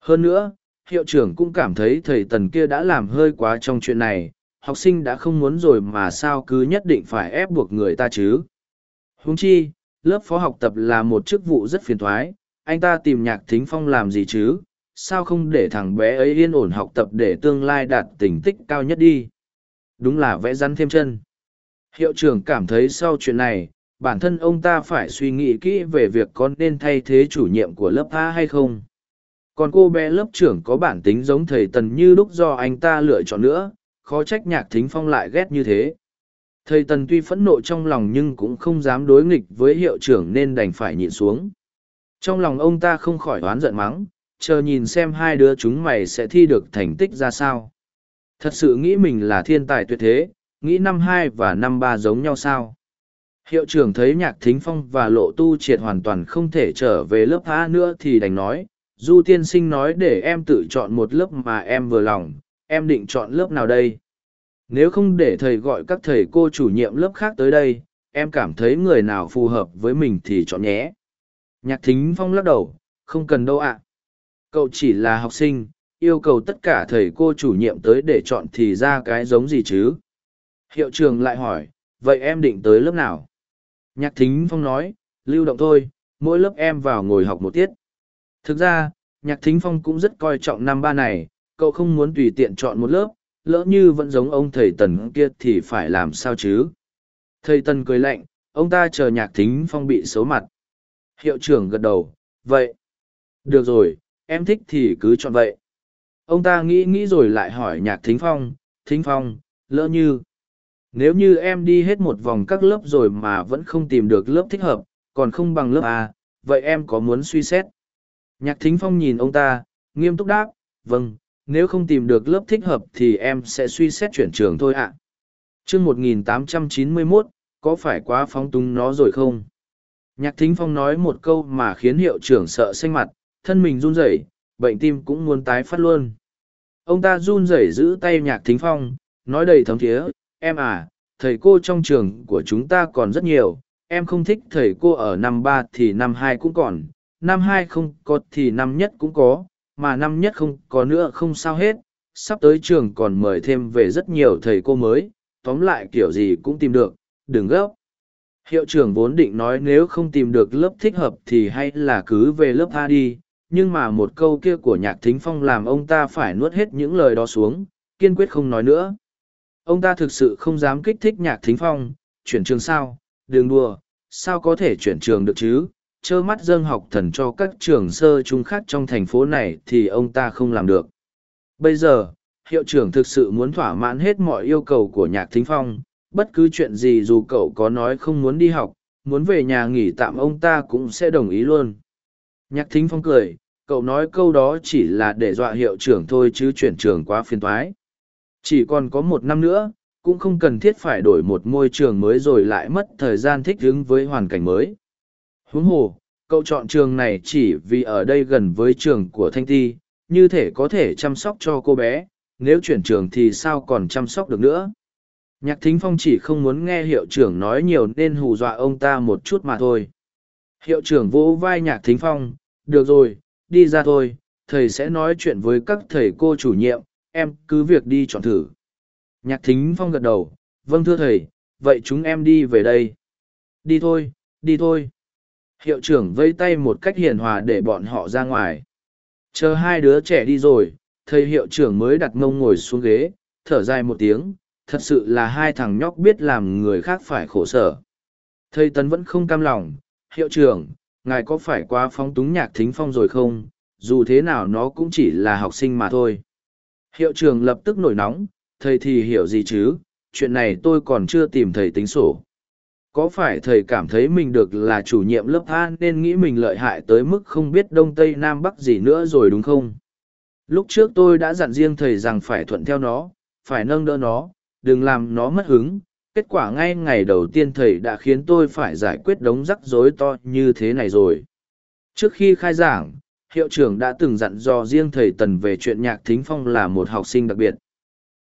Hơn nữa, hiệu trưởng cũng cảm thấy thầy tần kia đã làm hơi quá trong chuyện này, học sinh đã không muốn rồi mà sao cứ nhất định phải ép buộc người ta chứ. Huống chi, lớp phó học tập là một chức vụ rất phiền thoái, anh ta tìm nhạc thính phong làm gì chứ? Sao không để thằng bé ấy yên ổn học tập để tương lai đạt thành tích cao nhất đi? Đúng là vẽ rắn thêm chân. Hiệu trưởng cảm thấy sau chuyện này bản thân ông ta phải suy nghĩ kỹ về việc con nên thay thế chủ nhiệm của lớp a hay không. Còn cô bé lớp trưởng có bản tính giống thầy tần như lúc do anh ta lựa chọn nữa, khó trách nhạc thính phong lại ghét như thế. Thầy tần tuy phẫn nộ trong lòng nhưng cũng không dám đối nghịch với hiệu trưởng nên đành phải nhịn xuống. Trong lòng ông ta không khỏi oán giận mắng, chờ nhìn xem hai đứa chúng mày sẽ thi được thành tích ra sao. Thật sự nghĩ mình là thiên tài tuyệt thế, nghĩ năm hai và năm ba giống nhau sao? Hiệu trưởng thấy nhạc thính phong và lộ tu triệt hoàn toàn không thể trở về lớp A nữa thì đành nói, Du tiên sinh nói để em tự chọn một lớp mà em vừa lòng, em định chọn lớp nào đây? Nếu không để thầy gọi các thầy cô chủ nhiệm lớp khác tới đây, em cảm thấy người nào phù hợp với mình thì chọn nhé. Nhạc thính phong lắc đầu, không cần đâu ạ. Cậu chỉ là học sinh, yêu cầu tất cả thầy cô chủ nhiệm tới để chọn thì ra cái giống gì chứ? Hiệu trường lại hỏi, vậy em định tới lớp nào? Nhạc thính phong nói, lưu động thôi, mỗi lớp em vào ngồi học một tiết. Thực ra, nhạc thính phong cũng rất coi trọng năm ba này, cậu không muốn tùy tiện chọn một lớp, lỡ như vẫn giống ông thầy tần kia thì phải làm sao chứ? Thầy tần cười lạnh, ông ta chờ nhạc thính phong bị xấu mặt. Hiệu trưởng gật đầu, vậy. Được rồi, em thích thì cứ chọn vậy. Ông ta nghĩ nghĩ rồi lại hỏi nhạc thính phong, thính phong, lỡ như. Nếu như em đi hết một vòng các lớp rồi mà vẫn không tìm được lớp thích hợp, còn không bằng lớp A, vậy em có muốn suy xét? Nhạc thính phong nhìn ông ta, nghiêm túc đáp, vâng, nếu không tìm được lớp thích hợp thì em sẽ suy xét chuyển trường thôi ạ. À. chương 1891, có phải quá phóng túng nó rồi không? Nhạc thính phong nói một câu mà khiến hiệu trưởng sợ xanh mặt, thân mình run rẩy, bệnh tim cũng muốn tái phát luôn. Ông ta run rẩy giữ tay nhạc thính phong, nói đầy thống thiế, em à, thầy cô trong trường của chúng ta còn rất nhiều, em không thích thầy cô ở năm ba thì năm hai cũng còn, năm hai không có thì năm nhất cũng có, mà năm nhất không có nữa không sao hết, sắp tới trường còn mời thêm về rất nhiều thầy cô mới, tóm lại kiểu gì cũng tìm được, đừng gấp. Hiệu trưởng vốn định nói nếu không tìm được lớp thích hợp thì hay là cứ về lớp A đi, nhưng mà một câu kia của nhạc thính phong làm ông ta phải nuốt hết những lời đó xuống, kiên quyết không nói nữa. Ông ta thực sự không dám kích thích nhạc thính phong, chuyển trường sao, đừng đùa, sao có thể chuyển trường được chứ, trơ mắt dâng học thần cho các trường sơ trung khác trong thành phố này thì ông ta không làm được. Bây giờ, hiệu trưởng thực sự muốn thỏa mãn hết mọi yêu cầu của nhạc thính phong, bất cứ chuyện gì dù cậu có nói không muốn đi học, muốn về nhà nghỉ tạm ông ta cũng sẽ đồng ý luôn. Nhạc thính phong cười, cậu nói câu đó chỉ là để dọa hiệu trưởng thôi chứ chuyển trường quá phiền toái. Chỉ còn có một năm nữa, cũng không cần thiết phải đổi một môi trường mới rồi lại mất thời gian thích ứng với hoàn cảnh mới. Huống hồ, cậu chọn trường này chỉ vì ở đây gần với trường của Thanh Ti, như thể có thể chăm sóc cho cô bé, nếu chuyển trường thì sao còn chăm sóc được nữa. Nhạc thính phong chỉ không muốn nghe hiệu trưởng nói nhiều nên hù dọa ông ta một chút mà thôi. Hiệu trưởng vỗ vai nhạc thính phong, được rồi, đi ra thôi, thầy sẽ nói chuyện với các thầy cô chủ nhiệm, em cứ việc đi chọn thử. Nhạc thính phong gật đầu, vâng thưa thầy, vậy chúng em đi về đây. Đi thôi, đi thôi. Hiệu trưởng vây tay một cách hiền hòa để bọn họ ra ngoài. Chờ hai đứa trẻ đi rồi, thầy hiệu trưởng mới đặt mông ngồi xuống ghế, thở dài một tiếng, thật sự là hai thằng nhóc biết làm người khác phải khổ sở. Thầy Tấn vẫn không cam lòng, hiệu trưởng, ngài có phải quá phóng túng nhạc thính phong rồi không, dù thế nào nó cũng chỉ là học sinh mà thôi. Hiệu trưởng lập tức nổi nóng, thầy thì hiểu gì chứ, chuyện này tôi còn chưa tìm thầy tính sổ. Có phải thầy cảm thấy mình được là chủ nhiệm lớp A nên nghĩ mình lợi hại tới mức không biết Đông Tây Nam Bắc gì nữa rồi đúng không? Lúc trước tôi đã dặn riêng thầy rằng phải thuận theo nó, phải nâng đỡ nó, đừng làm nó mất hứng. Kết quả ngay ngày đầu tiên thầy đã khiến tôi phải giải quyết đống rắc rối to như thế này rồi. Trước khi khai giảng, hiệu trưởng đã từng dặn dò riêng thầy Tần về chuyện nhạc thính phong là một học sinh đặc biệt.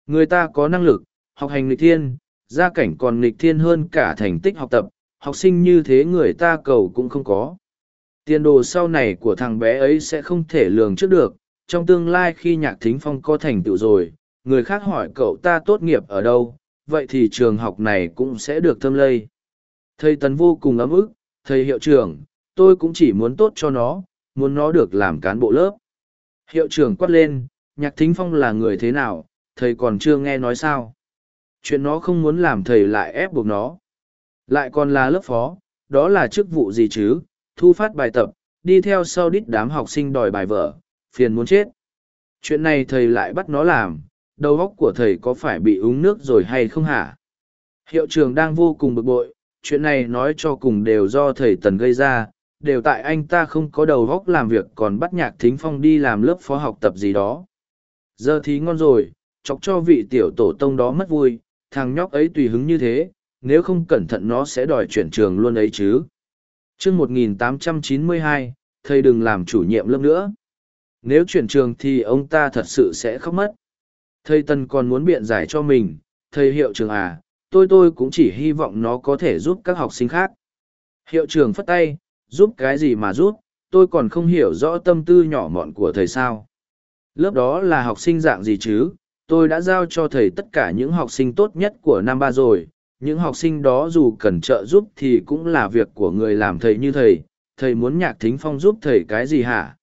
Người ta có năng lực, học hành nghịch thiên, gia cảnh còn nghịch thiên hơn cả thành tích học tập, học sinh như thế người ta cầu cũng không có. Tiền đồ sau này của thằng bé ấy sẽ không thể lường trước được, trong tương lai khi nhạc thính phong có thành tựu rồi, người khác hỏi cậu ta tốt nghiệp ở đâu, vậy thì trường học này cũng sẽ được thâm lây. Thầy Tần vô cùng ấm ức, thầy hiệu trưởng, tôi cũng chỉ muốn tốt cho nó, muốn nó được làm cán bộ lớp. Hiệu trưởng quát lên, nhạc thính phong là người thế nào, thầy còn chưa nghe nói sao. Chuyện nó không muốn làm thầy lại ép buộc nó. Lại còn là lớp phó, đó là chức vụ gì chứ, thu phát bài tập, đi theo sau đít đám học sinh đòi bài vở, phiền muốn chết. Chuyện này thầy lại bắt nó làm, đầu óc của thầy có phải bị uống nước rồi hay không hả? Hiệu trưởng đang vô cùng bực bội, chuyện này nói cho cùng đều do thầy Tần gây ra, đều tại anh ta không có đầu óc làm việc còn bắt nhạc thính phong đi làm lớp phó học tập gì đó. Giờ thì ngon rồi, chọc cho vị tiểu tổ tông đó mất vui, thằng nhóc ấy tùy hứng như thế, nếu không cẩn thận nó sẽ đòi chuyển trường luôn ấy chứ. chương 1892, thầy đừng làm chủ nhiệm lớp nữa. Nếu chuyển trường thì ông ta thật sự sẽ khóc mất. Thầy Tân còn muốn biện giải cho mình, thầy hiệu trường à, tôi tôi cũng chỉ hy vọng nó có thể giúp các học sinh khác. Hiệu trường phất tay, giúp cái gì mà giúp, tôi còn không hiểu rõ tâm tư nhỏ mọn của thầy sao. Lớp đó là học sinh dạng gì chứ, tôi đã giao cho thầy tất cả những học sinh tốt nhất của năm ba rồi, những học sinh đó dù cần trợ giúp thì cũng là việc của người làm thầy như thầy, thầy muốn nhạc thính phong giúp thầy cái gì hả?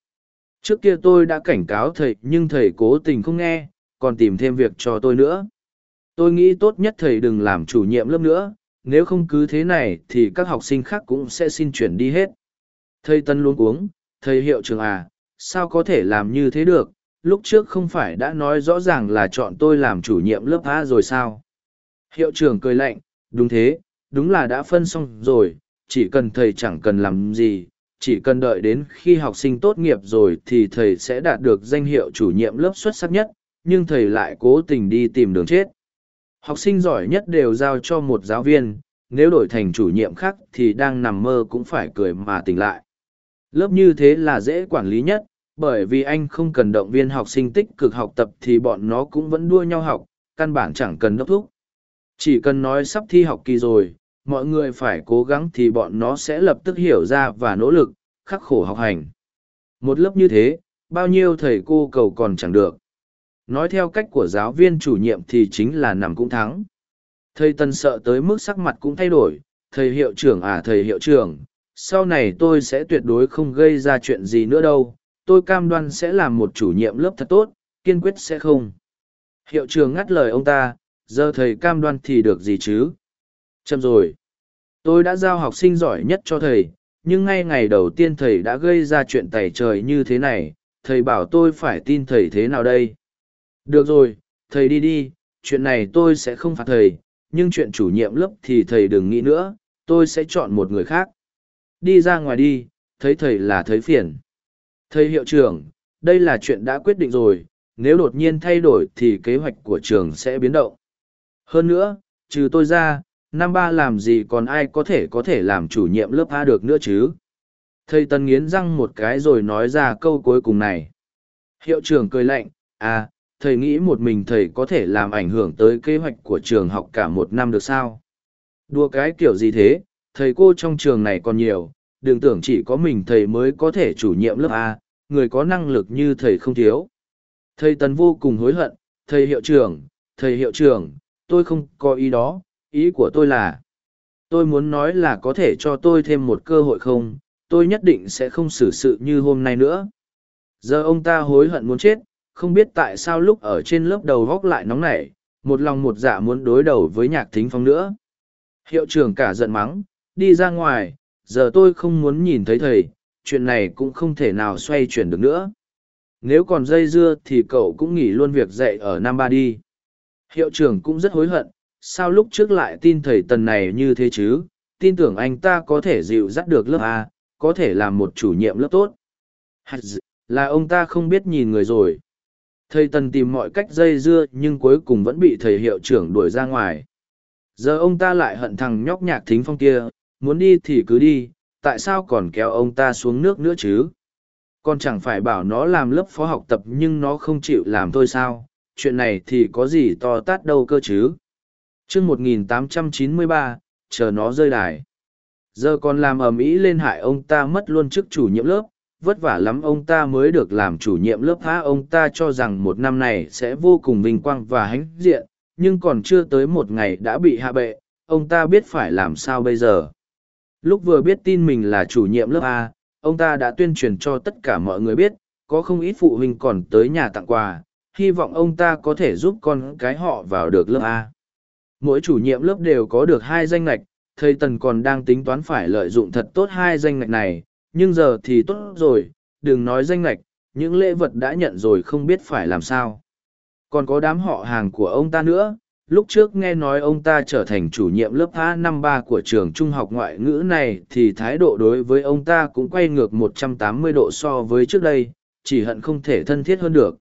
Trước kia tôi đã cảnh cáo thầy nhưng thầy cố tình không nghe, còn tìm thêm việc cho tôi nữa. Tôi nghĩ tốt nhất thầy đừng làm chủ nhiệm lớp nữa, nếu không cứ thế này thì các học sinh khác cũng sẽ xin chuyển đi hết. Thầy Tân luôn uống, thầy hiệu trưởng à, sao có thể làm như thế được, lúc trước không phải đã nói rõ ràng là chọn tôi làm chủ nhiệm lớp A rồi sao? Hiệu trưởng cười lạnh, đúng thế, đúng là đã phân xong rồi, chỉ cần thầy chẳng cần làm gì, chỉ cần đợi đến khi học sinh tốt nghiệp rồi thì thầy sẽ đạt được danh hiệu chủ nhiệm lớp xuất sắc nhất, nhưng thầy lại cố tình đi tìm đường chết. Học sinh giỏi nhất đều giao cho một giáo viên, nếu đổi thành chủ nhiệm khác thì đang nằm mơ cũng phải cười mà tỉnh lại. Lớp như thế là dễ quản lý nhất, bởi vì anh không cần động viên học sinh tích cực học tập thì bọn nó cũng vẫn đua nhau học, căn bản chẳng cần đốc thúc. Chỉ cần nói sắp thi học kỳ rồi, mọi người phải cố gắng thì bọn nó sẽ lập tức hiểu ra và nỗ lực, khắc khổ học hành. Một lớp như thế, bao nhiêu thầy cô cầu còn chẳng được. Nói theo cách của giáo viên chủ nhiệm thì chính là nằm cũng thắng. Thầy Tân sợ tới mức sắc mặt cũng thay đổi, thầy hiệu trưởng à thầy hiệu trưởng, sau này tôi sẽ tuyệt đối không gây ra chuyện gì nữa đâu, tôi cam đoan sẽ làm một chủ nhiệm lớp thật tốt, kiên quyết sẽ không. Hiệu trưởng ngắt lời ông ta, giờ thầy cam đoan thì được gì chứ? Chậm rồi. Tôi đã giao học sinh giỏi nhất cho thầy, nhưng ngay ngày đầu tiên thầy đã gây ra chuyện tẩy trời như thế này, thầy bảo tôi phải tin thầy thế nào đây? Được rồi, thầy đi đi, chuyện này tôi sẽ không phạt thầy, nhưng chuyện chủ nhiệm lớp thì thầy đừng nghĩ nữa, tôi sẽ chọn một người khác. Đi ra ngoài đi, thấy thầy là thấy phiền. Thầy hiệu trưởng, đây là chuyện đã quyết định rồi, nếu đột nhiên thay đổi thì kế hoạch của trường sẽ biến động. Hơn nữa, trừ tôi ra, năm ba làm gì còn ai có thể có thể làm chủ nhiệm lớp A được nữa chứ? Thầy Tân nghiến răng một cái rồi nói ra câu cuối cùng này. Hiệu trưởng cười lạnh, à, thầy nghĩ một mình thầy có thể làm ảnh hưởng tới kế hoạch của trường học cả một năm được sao? Đùa cái kiểu gì thế, thầy cô trong trường này còn nhiều, đừng tưởng chỉ có mình thầy mới có thể chủ nhiệm lớp A, người có năng lực như thầy không thiếu. Thầy Tần vô cùng hối hận, thầy hiệu trưởng, thầy hiệu trưởng, tôi không có ý đó, ý của tôi là, tôi muốn nói là có thể cho tôi thêm một cơ hội không, tôi nhất định sẽ không xử sự như hôm nay nữa. Giờ ông ta hối hận muốn chết, không biết tại sao lúc ở trên lớp đầu góc lại nóng nảy, một lòng một dạ muốn đối đầu với nhạc thính phong nữa. Hiệu trưởng cả giận mắng, đi ra ngoài, giờ tôi không muốn nhìn thấy thầy, chuyện này cũng không thể nào xoay chuyển được nữa. Nếu còn dây dưa thì cậu cũng nghỉ luôn việc dạy ở Nam Ba đi. Hiệu trưởng cũng rất hối hận, sao lúc trước lại tin thầy tần này như thế chứ, tin tưởng anh ta có thể dịu dắt được lớp A, có thể làm một chủ nhiệm lớp tốt. Là ông ta không biết nhìn người rồi. Thầy tần tìm mọi cách dây dưa nhưng cuối cùng vẫn bị thầy hiệu trưởng đuổi ra ngoài. Giờ ông ta lại hận thằng nhóc nhạc thính phong kia, muốn đi thì cứ đi, tại sao còn kéo ông ta xuống nước nữa chứ? Con chẳng phải bảo nó làm lớp phó học tập nhưng nó không chịu làm thôi sao, chuyện này thì có gì to tát đâu cơ chứ? chương 1893, chờ nó rơi đài. Giờ còn làm ầm ĩ lên hại ông ta mất luôn chức chủ nhiệm lớp, vất vả lắm ông ta mới được làm chủ nhiệm lớp há ông ta cho rằng một năm này sẽ vô cùng vinh quang và hãnh diện, nhưng còn chưa tới một ngày đã bị hạ bệ, ông ta biết phải làm sao bây giờ. Lúc vừa biết tin mình là chủ nhiệm lớp A, ông ta đã tuyên truyền cho tất cả mọi người biết, có không ít phụ huynh còn tới nhà tặng quà, hy vọng ông ta có thể giúp con cái họ vào được lớp A. Mỗi chủ nhiệm lớp đều có được hai danh lệch thầy Tần còn đang tính toán phải lợi dụng thật tốt hai danh lệch này, nhưng giờ thì tốt rồi, đừng nói danh lệch những lễ vật đã nhận rồi không biết phải làm sao. Còn có đám họ hàng của ông ta nữa, lúc trước nghe nói ông ta trở thành chủ nhiệm lớp a năm ba của trường trung học ngoại ngữ này thì thái độ đối với ông ta cũng quay ngược 180 độ so với trước đây, chỉ hận không thể thân thiết hơn được.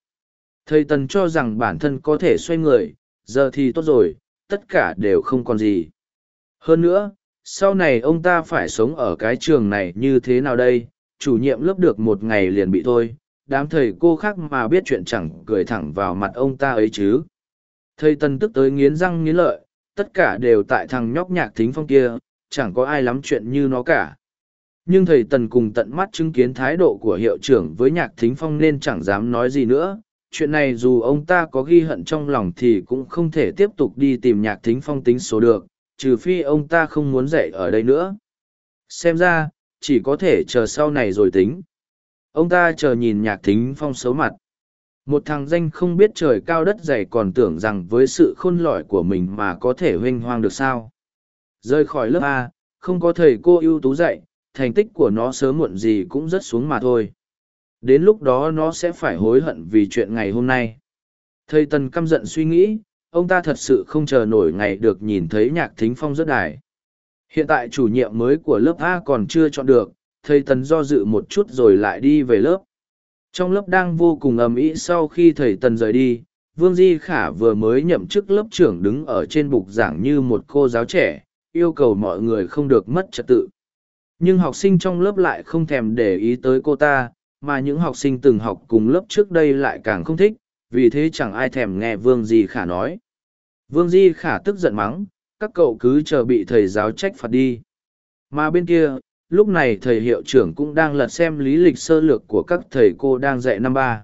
Thầy Tần cho rằng bản thân có thể xoay người, giờ thì tốt rồi, tất cả đều không còn gì. Hơn nữa, sau này ông ta phải sống ở cái trường này như thế nào đây, chủ nhiệm lớp được một ngày liền bị thôi, đám thầy cô khác mà biết chuyện chẳng cười thẳng vào mặt ông ta ấy chứ. Thầy Tân tức tới nghiến răng nghiến lợi, tất cả đều tại thằng nhóc nhạc thính phong kia, chẳng có ai lắm chuyện như nó cả. Nhưng thầy Tần cùng tận mắt chứng kiến thái độ của hiệu trưởng với nhạc thính phong nên chẳng dám nói gì nữa. Chuyện này dù ông ta có ghi hận trong lòng thì cũng không thể tiếp tục đi tìm nhạc thính phong tính số được, trừ phi ông ta không muốn dạy ở đây nữa. Xem ra, chỉ có thể chờ sau này rồi tính. Ông ta chờ nhìn nhạc thính phong xấu mặt. Một thằng danh không biết trời cao đất dày còn tưởng rằng với sự khôn lỏi của mình mà có thể huynh hoang được sao. Rơi khỏi lớp A, không có thầy cô ưu tú dạy, thành tích của nó sớm muộn gì cũng rất xuống mà thôi. Đến lúc đó nó sẽ phải hối hận vì chuyện ngày hôm nay. Thầy Tần căm giận suy nghĩ, ông ta thật sự không chờ nổi ngày được nhìn thấy nhạc thính phong rất đài. Hiện tại chủ nhiệm mới của lớp A còn chưa chọn được, thầy Tần do dự một chút rồi lại đi về lớp. Trong lớp đang vô cùng ầm ĩ sau khi thầy Tần rời đi, Vương Di Khả vừa mới nhậm chức lớp trưởng đứng ở trên bục giảng như một cô giáo trẻ, yêu cầu mọi người không được mất trật tự. Nhưng học sinh trong lớp lại không thèm để ý tới cô ta, mà những học sinh từng học cùng lớp trước đây lại càng không thích, vì thế chẳng ai thèm nghe Vương Di Khả nói. Vương Di Khả tức giận mắng, các cậu cứ chờ bị thầy giáo trách phạt đi. Mà bên kia, lúc này thầy hiệu trưởng cũng đang lật xem lý lịch sơ lược của các thầy cô đang dạy năm ba.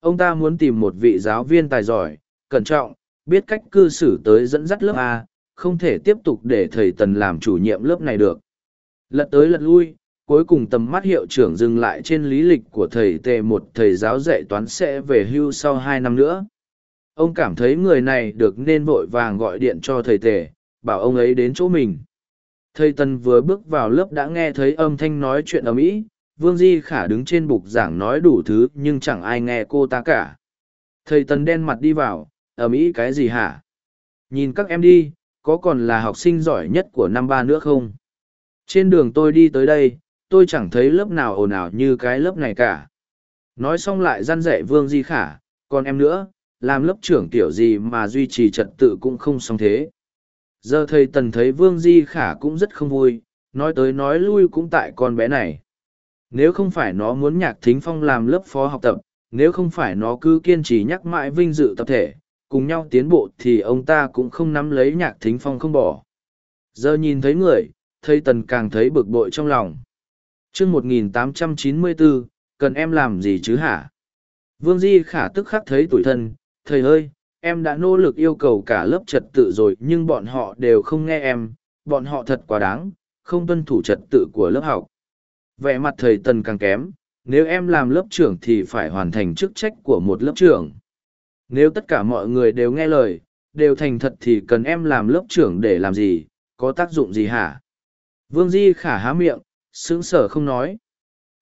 Ông ta muốn tìm một vị giáo viên tài giỏi, cẩn trọng, biết cách cư xử tới dẫn dắt lớp A, không thể tiếp tục để thầy Tần làm chủ nhiệm lớp này được. Lật tới lật lui, cuối cùng tầm mắt hiệu trưởng dừng lại trên lý lịch của thầy tề một thầy giáo dạy toán sẽ về hưu sau hai năm nữa. Ông cảm thấy người này được nên vội vàng gọi điện cho thầy tề, bảo ông ấy đến chỗ mình. Thầy Tần vừa bước vào lớp đã nghe thấy âm thanh nói chuyện ở mỹ Vương Di Khả đứng trên bục giảng nói đủ thứ nhưng chẳng ai nghe cô ta cả. Thầy Tần đen mặt đi vào, ở mỹ cái gì hả? Nhìn các em đi, có còn là học sinh giỏi nhất của năm ba nữa không? Trên đường tôi đi tới đây, tôi chẳng thấy lớp nào ồn ào như cái lớp này cả. Nói xong lại răn rẻ Vương Di Khả, còn em nữa, làm lớp trưởng kiểu gì mà duy trì trật tự cũng không xong thế. Giờ thầy Tần thấy Vương Di Khả cũng rất không vui, nói tới nói lui cũng tại con bé này. Nếu không phải nó muốn nhạc thính phong làm lớp phó học tập, nếu không phải nó cứ kiên trì nhắc mãi vinh dự tập thể, cùng nhau tiến bộ thì ông ta cũng không nắm lấy nhạc thính phong không bỏ. Giờ nhìn thấy người, thầy Tần càng thấy bực bội trong lòng. chương 1894, cần em làm gì chứ hả? Vương Di Khả tức khắc thấy tủi thân, thầy ơi, em đã nỗ lực yêu cầu cả lớp trật tự rồi nhưng bọn họ đều không nghe em, bọn họ thật quá đáng, không tuân thủ trật tự của lớp học. Vẻ mặt thầy Tần càng kém, nếu em làm lớp trưởng thì phải hoàn thành chức trách của một lớp trưởng. Nếu tất cả mọi người đều nghe lời, đều thành thật thì cần em làm lớp trưởng để làm gì, có tác dụng gì hả? Vương Di khả há miệng, sững sờ không nói.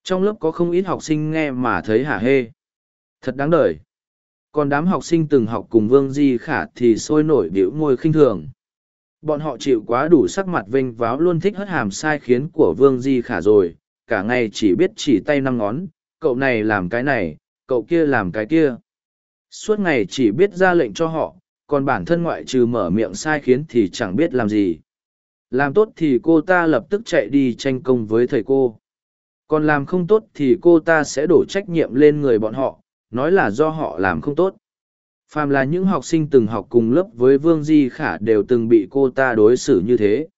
Trong lớp có không ít học sinh nghe mà thấy hả hê. Thật đáng đời. Còn đám học sinh từng học cùng Vương Di khả thì sôi nổi biểu môi khinh thường. Bọn họ chịu quá đủ sắc mặt vinh váo luôn thích hất hàm sai khiến của Vương Di khả rồi, cả ngày chỉ biết chỉ tay năm ngón, cậu này làm cái này, cậu kia làm cái kia. Suốt ngày chỉ biết ra lệnh cho họ, còn bản thân ngoại trừ mở miệng sai khiến thì chẳng biết làm gì. Làm tốt thì cô ta lập tức chạy đi tranh công với thầy cô. Còn làm không tốt thì cô ta sẽ đổ trách nhiệm lên người bọn họ, nói là do họ làm không tốt. Phàm là những học sinh từng học cùng lớp với Vương Di Khả đều từng bị cô ta đối xử như thế.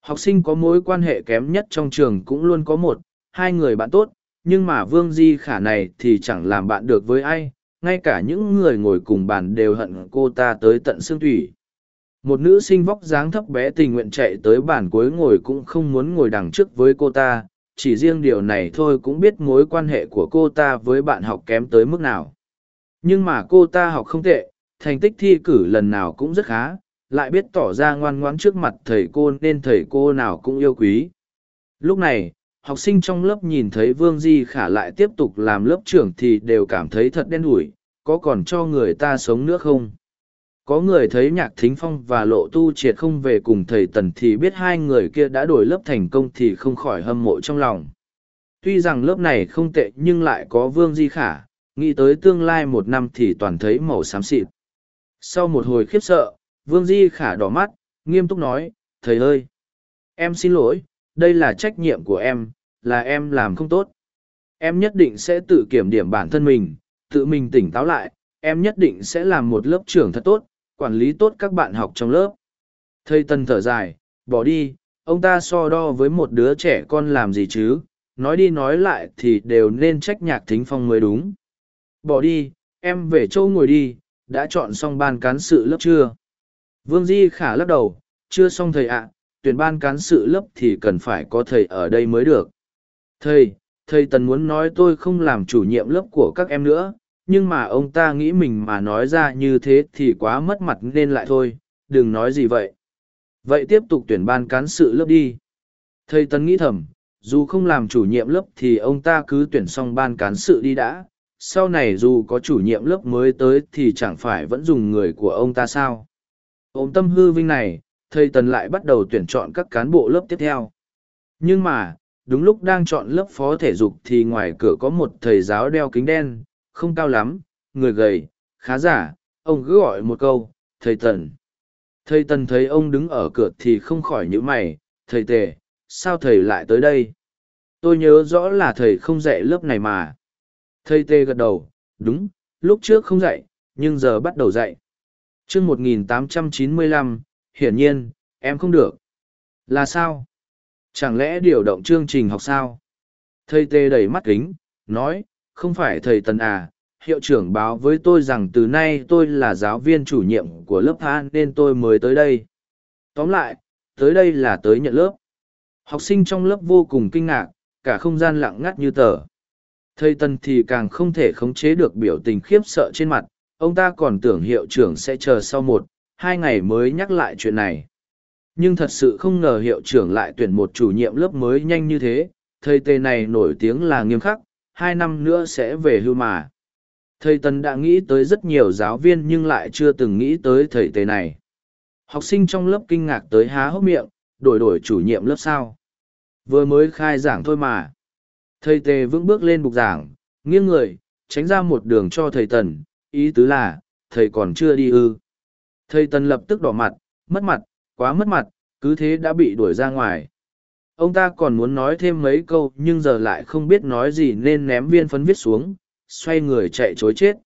Học sinh có mối quan hệ kém nhất trong trường cũng luôn có một, hai người bạn tốt, nhưng mà Vương Di Khả này thì chẳng làm bạn được với ai, ngay cả những người ngồi cùng bàn đều hận cô ta tới tận xương thủy một nữ sinh vóc dáng thấp bé tình nguyện chạy tới bàn cuối ngồi cũng không muốn ngồi đằng trước với cô ta chỉ riêng điều này thôi cũng biết mối quan hệ của cô ta với bạn học kém tới mức nào. Nhưng mà cô ta học không tệ, thành tích thi cử lần nào cũng rất khá, lại biết tỏ ra ngoan ngoãn trước mặt thầy cô nên thầy cô nào cũng yêu quý. Lúc này, học sinh trong lớp nhìn thấy vương di khả lại tiếp tục làm lớp trưởng thì đều cảm thấy thật đen đủi, có còn cho người ta sống nữa không? Có người thấy nhạc thính phong và lộ tu triệt không về cùng thầy tần thì biết hai người kia đã đổi lớp thành công thì không khỏi hâm mộ trong lòng. Tuy rằng lớp này không tệ nhưng lại có vương di khả, nghĩ tới tương lai một năm thì toàn thấy màu xám xịt. Sau một hồi khiếp sợ, vương di khả đỏ mắt, nghiêm túc nói, thầy ơi, em xin lỗi, đây là trách nhiệm của em, là em làm không tốt. Em nhất định sẽ tự kiểm điểm bản thân mình, tự mình tỉnh táo lại, em nhất định sẽ làm một lớp trưởng thật tốt quản lý tốt các bạn học trong lớp. Thầy tân thở dài, bỏ đi, ông ta so đo với một đứa trẻ con làm gì chứ? Nói đi nói lại thì đều nên trách nhạc thính phong mới đúng. Bỏ đi, em về châu ngồi đi, đã chọn xong ban cán sự lớp chưa? Vương di khả lắc đầu, chưa xong thầy ạ, tuyển ban cán sự lớp thì cần phải có thầy ở đây mới được. Thầy thầy tần muốn nói tôi không làm chủ nhiệm lớp của các em nữa nhưng mà ông ta nghĩ mình mà nói ra như thế thì quá mất mặt nên lại thôi, đừng nói gì vậy. Vậy tiếp tục tuyển ban cán sự lớp đi. Thầy tấn nghĩ thầm, dù không làm chủ nhiệm lớp thì ông ta cứ tuyển xong ban cán sự đi đã. Sau này dù có chủ nhiệm lớp mới tới thì chẳng phải vẫn dùng người của ông ta sao? Ôm tâm hư vinh này, thầy tần lại bắt đầu tuyển chọn các cán bộ lớp tiếp theo. Nhưng mà, đúng lúc đang chọn lớp phó thể dục thì ngoài cửa có một thầy giáo đeo kính đen không cao lắm, người gầy, khá giả, ông cứ gọi một câu, thầy tần. Thầy tần thấy ông đứng ở cửa thì không khỏi nhữ mày, thầy tề, sao thầy lại tới đây? Tôi nhớ rõ là thầy không dạy lớp này mà. Thầy tề gật đầu, đúng, lúc trước không dạy, nhưng giờ bắt đầu dạy. Chương một nghìn tám trăm chín mươi lăm, hiển nhiên, em không được. Là sao? Chẳng lẽ điều động chương trình học sao? Thầy tê đầy mắt kính, nói không phải thầy tần à hiệu trưởng báo với tôi rằng từ nay tôi là giáo viên chủ nhiệm của lớp a nên tôi mới tới đây. Tóm lại, tới đây là tới nhận lớp. Học sinh trong lớp vô cùng kinh ngạc, cả không gian lặng ngắt như tờ. Thầy tần thì càng không thể khống chế được biểu tình khiếp sợ trên mặt, ông ta còn tưởng hiệu trưởng sẽ chờ sau một, hai ngày mới nhắc lại chuyện này. Nhưng thật sự không ngờ hiệu trưởng lại tuyển một chủ nhiệm lớp mới nhanh như thế, thầy tề này nổi tiếng là nghiêm khắc hai năm nữa sẽ về hưu mà. Thầy tần đã nghĩ tới rất nhiều giáo viên nhưng lại chưa từng nghĩ tới thầy tề này. Học sinh trong lớp kinh ngạc tới há hốc miệng, đổi đổi chủ nhiệm lớp sao. Vừa mới khai giảng thôi mà. Thầy tề vững bước lên bục giảng, nghiêng người, tránh ra một đường cho thầy tần, ý tứ là, thầy còn chưa đi ư thầy tần lập tức đỏ mặt, mất mặt, quá mất mặt, cứ thế đã bị đuổi ra ngoài ông ta còn muốn nói thêm mấy câu nhưng giờ lại không biết nói gì nên ném viên phấn viết xuống, xoay người chạy chối chết.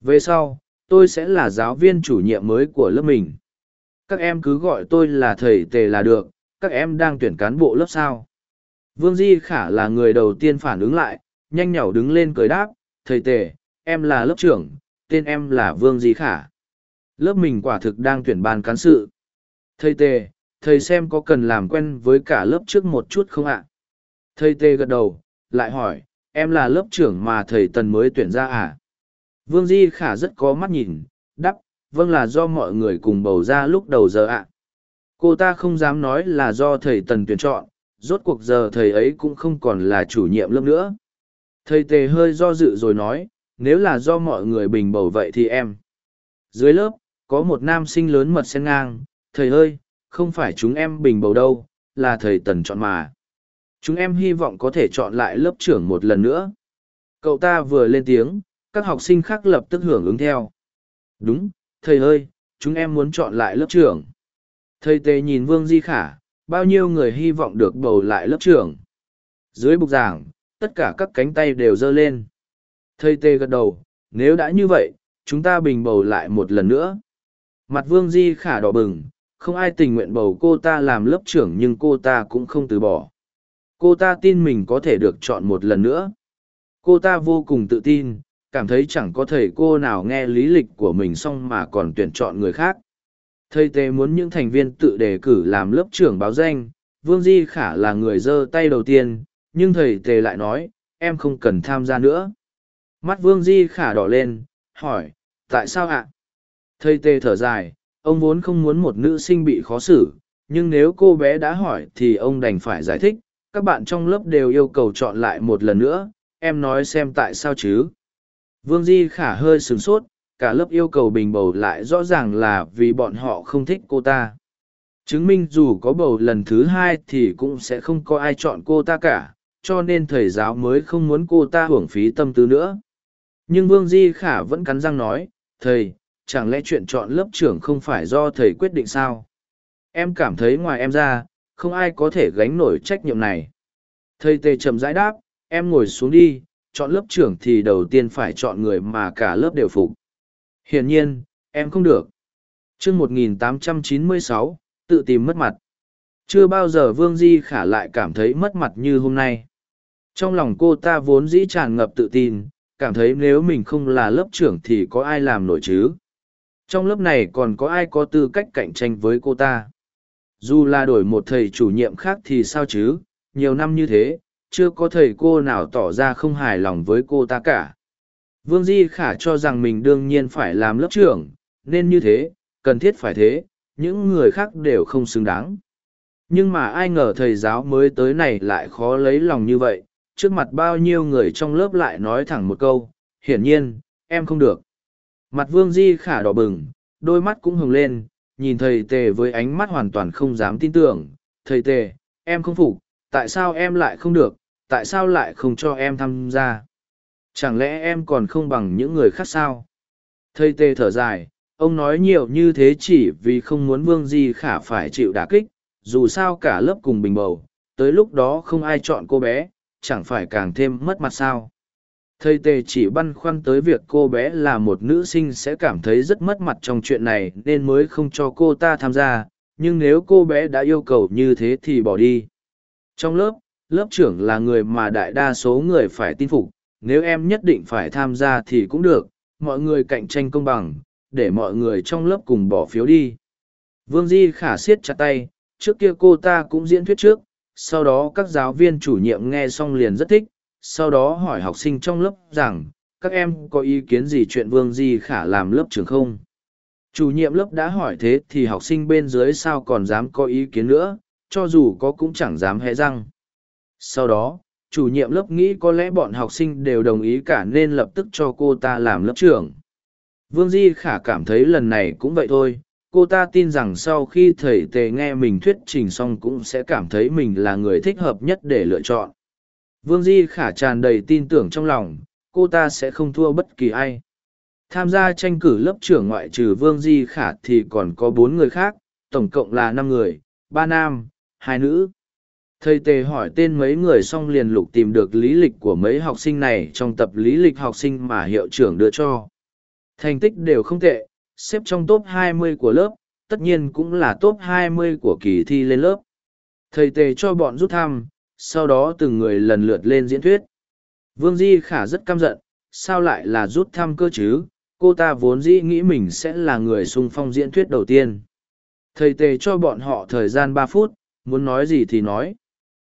Về sau, tôi sẽ là giáo viên chủ nhiệm mới của lớp mình. Các em cứ gọi tôi là thầy tề là được, các em đang tuyển cán bộ lớp sao? Vương di khả là người đầu tiên phản ứng lại, nhanh nhảu đứng lên cười đáp, thầy tề, em là lớp trưởng, tên em là vương di khả. Lớp mình quả thực đang tuyển ban cán sự. Thầy tề thầy xem có cần làm quen với cả lớp trước một chút không ạ? Thầy tê gật đầu, lại hỏi, em là lớp trưởng mà thầy tần mới tuyển ra à? Vương di khả rất có mắt nhìn đắp vâng là do mọi người cùng bầu ra lúc đầu giờ ạ. Cô ta không dám nói là do thầy tần tuyển chọn, rốt cuộc giờ thầy ấy cũng không còn là chủ nhiệm lớp nữa. Thầy tề hơi do dự rồi nói, nếu là do mọi người bình bầu vậy thì em. Dưới lớp, có một nam sinh lớn mật xen ngang, thầy ơi không phải chúng em bình bầu đâu, là thầy tần chọn mà. Chúng em hy vọng có thể chọn lại lớp trưởng một lần nữa. Cậu ta vừa lên tiếng, các học sinh khác lập tức hưởng ứng theo. Đúng, thầy ơi, chúng em muốn chọn lại lớp trưởng. Thầy tề nhìn vương di khả, bao nhiêu người hy vọng được bầu lại lớp trưởng. Dưới bục giảng, tất cả các cánh tay đều giơ lên. Thầy tề gật đầu, nếu đã như vậy, chúng ta bình bầu lại một lần nữa. Mặt vương di khả đỏ bừng không ai tình nguyện bầu cô ta làm lớp trưởng nhưng cô ta cũng không từ bỏ. Cô ta tin mình có thể được chọn một lần nữa. Cô ta vô cùng tự tin, cảm thấy chẳng có thầy cô nào nghe lý lịch của mình xong mà còn tuyển chọn người khác. Thầy tề muốn những thành viên tự đề cử làm lớp trưởng báo danh, vương di khả là người giơ tay đầu tiên, nhưng thầy tề lại nói, em không cần tham gia nữa. Mắt vương di khả đỏ lên, hỏi, tại sao ạ? Thầy tề thở dài ông vốn không muốn một nữ sinh bị khó xử, nhưng nếu cô bé đã hỏi thì ông đành phải giải thích, các bạn trong lớp đều yêu cầu chọn lại một lần nữa, em nói xem tại sao chứ. Vương di khả hơi sửng sốt, cả lớp yêu cầu bình bầu lại rõ ràng là vì bọn họ không thích cô ta. Chứng minh dù có bầu lần thứ hai thì cũng sẽ không có ai chọn cô ta cả, cho nên thầy giáo mới không muốn cô ta hưởng phí tâm tư nữa. Nhưng vương di khả vẫn cắn răng nói, thầy chẳng lẽ chuyện chọn lớp trưởng không phải do thầy quyết định sao Em cảm thấy ngoài em ra, không ai có thể gánh nổi trách nhiệm này. Thầy tề trầm rãi đáp, em ngồi xuống đi, chọn lớp trưởng thì đầu tiên phải chọn người mà cả lớp đều phục. Hiển nhiên, em không được. chương 1896, tự tìm mất mặt. Chưa bao giờ Vương Di Khả lại cảm thấy mất mặt như hôm nay. Trong lòng cô ta vốn dĩ tràn ngập tự tin, cảm thấy nếu mình không là lớp trưởng thì có ai làm nổi chứ. Trong lớp này còn có ai có tư cách cạnh tranh với cô ta. Dù là đổi một thầy chủ nhiệm khác thì sao chứ, nhiều năm như thế, chưa có thầy cô nào tỏ ra không hài lòng với cô ta cả. Vương Di Khả cho rằng mình đương nhiên phải làm lớp trưởng, nên như thế, cần thiết phải thế, những người khác đều không xứng đáng. Nhưng mà ai ngờ thầy giáo mới tới này lại khó lấy lòng như vậy, trước mặt bao nhiêu người trong lớp lại nói thẳng một câu, hiển nhiên, em không được. Mặt Vương Di Khả đỏ bừng, đôi mắt cũng hừng lên, nhìn thầy tề với ánh mắt hoàn toàn không dám tin tưởng. Thầy tề, em không phục, tại sao em lại không được, tại sao lại không cho em tham gia? Chẳng lẽ em còn không bằng những người khác sao? Thầy tề thở dài, ông nói nhiều như thế chỉ vì không muốn Vương Di Khả phải chịu đả kích, dù sao cả lớp cùng bình bầu, tới lúc đó không ai chọn cô bé, chẳng phải càng thêm mất mặt sao. Thầy tề chỉ băn khoăn tới việc cô bé là một nữ sinh sẽ cảm thấy rất mất mặt trong chuyện này nên mới không cho cô ta tham gia, nhưng nếu cô bé đã yêu cầu như thế thì bỏ đi. Trong lớp, lớp trưởng là người mà đại đa số người phải tin phục, nếu em nhất định phải tham gia thì cũng được, mọi người cạnh tranh công bằng, để mọi người trong lớp cùng bỏ phiếu đi. Vương Di khả siết chặt tay, trước kia cô ta cũng diễn thuyết trước, sau đó các giáo viên chủ nhiệm nghe xong liền rất thích, sau đó hỏi học sinh trong lớp rằng, các em có ý kiến gì chuyện Vương Di Khả làm lớp trưởng không? Chủ nhiệm lớp đã hỏi thế thì học sinh bên dưới sao còn dám có ý kiến nữa, cho dù có cũng chẳng dám hé răng. Sau đó, chủ nhiệm lớp nghĩ có lẽ bọn học sinh đều đồng ý cả nên lập tức cho cô ta làm lớp trưởng. Vương Di Khả cảm thấy lần này cũng vậy thôi, cô ta tin rằng sau khi thầy tề nghe mình thuyết trình xong cũng sẽ cảm thấy mình là người thích hợp nhất để lựa chọn vương di khả tràn đầy tin tưởng trong lòng cô ta sẽ không thua bất kỳ ai. Tham gia tranh cử lớp trưởng ngoại trừ vương di khả thì còn có bốn người khác tổng cộng là năm người ba nam hai nữ. Thầy tề hỏi tên mấy người xong liền lục tìm được lý lịch của mấy học sinh này trong tập lý lịch học sinh mà hiệu trưởng đưa cho. Thành tích đều không tệ xếp trong top 20 của lớp, tất nhiên cũng là top 20 của kỳ thi lên lớp. Thầy tề cho bọn rút thăm, sau đó từng người lần lượt lên diễn thuyết. Vương Di Khả rất căm giận, sao lại là rút thăm cơ chứ, cô ta vốn dĩ nghĩ mình sẽ là người sung phong diễn thuyết đầu tiên. Thầy tề cho bọn họ thời gian ba phút, muốn nói gì thì nói.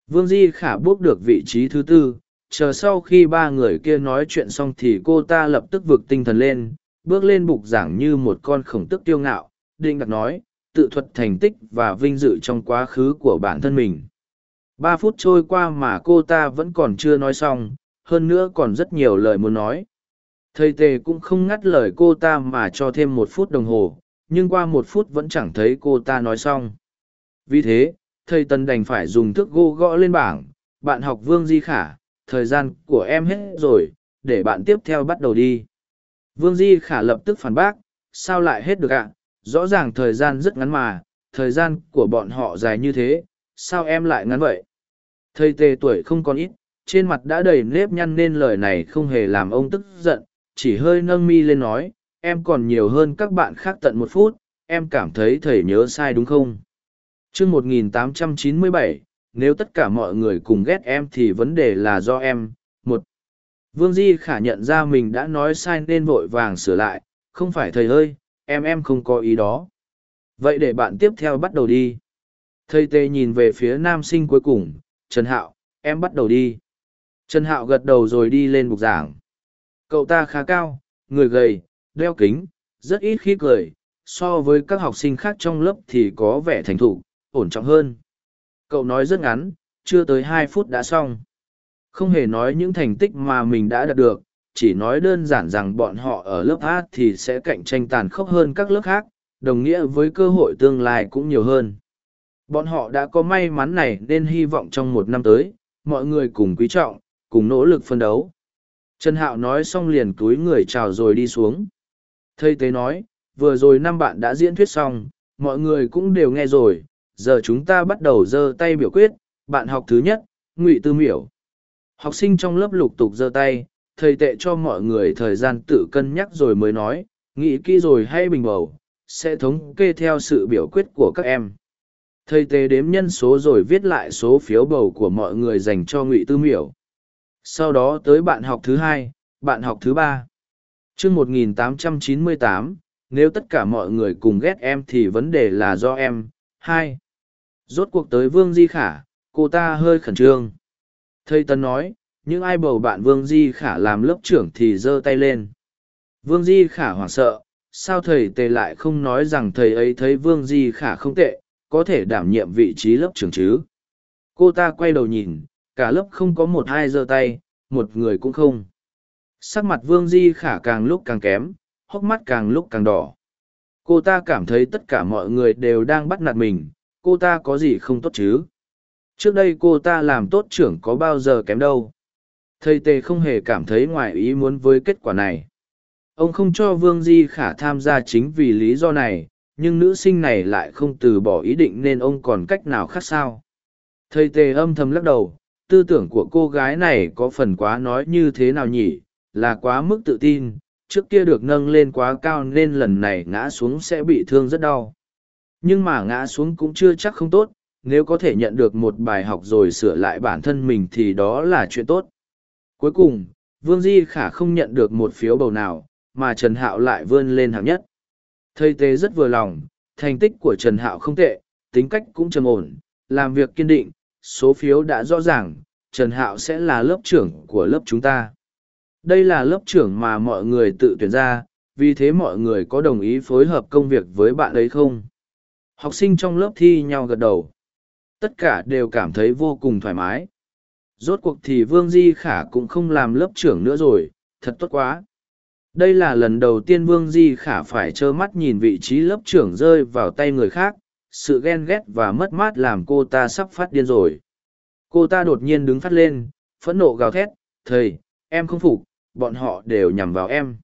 Vương Di Khả bước được vị trí thứ tư, chờ sau khi ba người kia nói chuyện xong thì cô ta lập tức vực tinh thần lên, bước lên bục giảng như một con khổng tức tiêu ngạo, định đặt nói, tự thuật thành tích và vinh dự trong quá khứ của bản thân mình. Ba phút trôi qua mà cô ta vẫn còn chưa nói xong, hơn nữa còn rất nhiều lời muốn nói. Thầy tề cũng không ngắt lời cô ta mà cho thêm một phút đồng hồ, nhưng qua một phút vẫn chẳng thấy cô ta nói xong. Vì thế, thầy tần đành phải dùng thước gô gõ lên bảng, bạn học Vương Di Khả, thời gian của em hết rồi, để bạn tiếp theo bắt đầu đi. Vương Di Khả lập tức phản bác, sao lại hết được ạ? Rõ ràng thời gian rất ngắn mà, thời gian của bọn họ dài như thế, sao em lại ngắn vậy? Thầy tề tuổi không còn ít, trên mặt đã đầy nếp nhăn nên lời này không hề làm ông tức giận, chỉ hơi nâng mi lên nói, em còn nhiều hơn các bạn khác tận một phút, em cảm thấy thầy nhớ sai đúng không? chương 1897, nếu tất cả mọi người cùng ghét em thì vấn đề là do em. Một, Vương Di khả nhận ra mình đã nói sai nên vội vàng sửa lại, không phải thầy ơi, em em không có ý đó. Vậy để bạn tiếp theo bắt đầu đi. Thầy tê nhìn về phía nam sinh cuối cùng, Trần Hạo, em bắt đầu đi. Trần Hạo gật đầu rồi đi lên bục giảng. Cậu ta khá cao, người gầy, đeo kính, rất ít khi cười, so với các học sinh khác trong lớp thì có vẻ thành thục, ổn trọng hơn. Cậu nói rất ngắn, chưa tới hai phút đã xong. Không hề nói những thành tích mà mình đã đạt được, chỉ nói đơn giản rằng bọn họ ở lớp A thì sẽ cạnh tranh tàn khốc hơn các lớp khác, đồng nghĩa với cơ hội tương lai cũng nhiều hơn. Bọn họ đã có may mắn này nên hy vọng trong một năm tới, mọi người cùng quý trọng, cùng nỗ lực phân đấu. Trần Hạo nói xong liền túi người chào rồi đi xuống. Thầy tế nói, vừa rồi năm bạn đã diễn thuyết xong, mọi người cũng đều nghe rồi, giờ chúng ta bắt đầu giơ tay biểu quyết, bạn học thứ nhất, Ngụy Tư Miểu. Học sinh trong lớp lục tục giơ tay, thầy tệ cho mọi người thời gian tự cân nhắc rồi mới nói, nghĩ kỹ rồi hay bình bầu, sẽ thống kê theo sự biểu quyết của các em. Thầy tế đếm nhân số rồi viết lại số phiếu bầu của mọi người dành cho Ngụy Tư Miểu. Sau đó tới bạn học thứ hai, bạn học thứ ba. Chương 1898, nếu tất cả mọi người cùng ghét em thì vấn đề là do em. Hai. Rốt cuộc tới Vương Di Khả, cô ta hơi khẩn trương. Thầy Tân nói, những ai bầu bạn Vương Di Khả làm lớp trưởng thì giơ tay lên. Vương Di Khả hoảng sợ, sao thầy tề lại không nói rằng thầy ấy thấy Vương Di Khả không tệ, có thể đảm nhiệm vị trí lớp trưởng chứ? Cô ta quay đầu nhìn, cả lớp không có một hai giơ tay, một người cũng không. Sắc mặt Vương Di Khả càng lúc càng kém, hốc mắt càng lúc càng đỏ. Cô ta cảm thấy tất cả mọi người đều đang bắt nạt mình, cô ta có gì không tốt chứ? Trước đây cô ta làm tốt trưởng có bao giờ kém đâu. Thầy Tề không hề cảm thấy ngoài ý muốn với kết quả này. Ông không cho Vương Di Khả tham gia chính vì lý do này, nhưng nữ sinh này lại không từ bỏ ý định nên ông còn cách nào khác sao. Thầy Tề âm thầm lắc đầu, tư tưởng của cô gái này có phần quá nói như thế nào nhỉ, là quá mức tự tin, trước kia được nâng lên quá cao nên lần này ngã xuống sẽ bị thương rất đau. Nhưng mà ngã xuống cũng chưa chắc không tốt, nếu có thể nhận được một bài học rồi sửa lại bản thân mình thì đó là chuyện tốt. Cuối cùng, Vương Di Khả không nhận được một phiếu bầu nào, mà Trần Hạo lại vươn lên hạng nhất. Thầy Tế rất vừa lòng, thành tích của Trần Hạo không tệ, tính cách cũng trầm ổn, làm việc kiên định, số phiếu đã rõ ràng, Trần Hạo sẽ là lớp trưởng của lớp chúng ta. Đây là lớp trưởng mà mọi người tự tuyển ra, vì thế mọi người có đồng ý phối hợp công việc với bạn ấy không? Học sinh trong lớp thi nhau gật đầu. Tất cả đều cảm thấy vô cùng thoải mái. Rốt cuộc thì Vương Di Khả cũng không làm lớp trưởng nữa rồi, thật tốt quá. Đây là lần đầu tiên Vương Di Khả phải trơ mắt nhìn vị trí lớp trưởng rơi vào tay người khác, sự ghen ghét và mất mát làm cô ta sắp phát điên rồi. Cô ta đột nhiên đứng phát lên, phẫn nộ gào thét, thầy, em không phục, bọn họ đều nhằm vào em.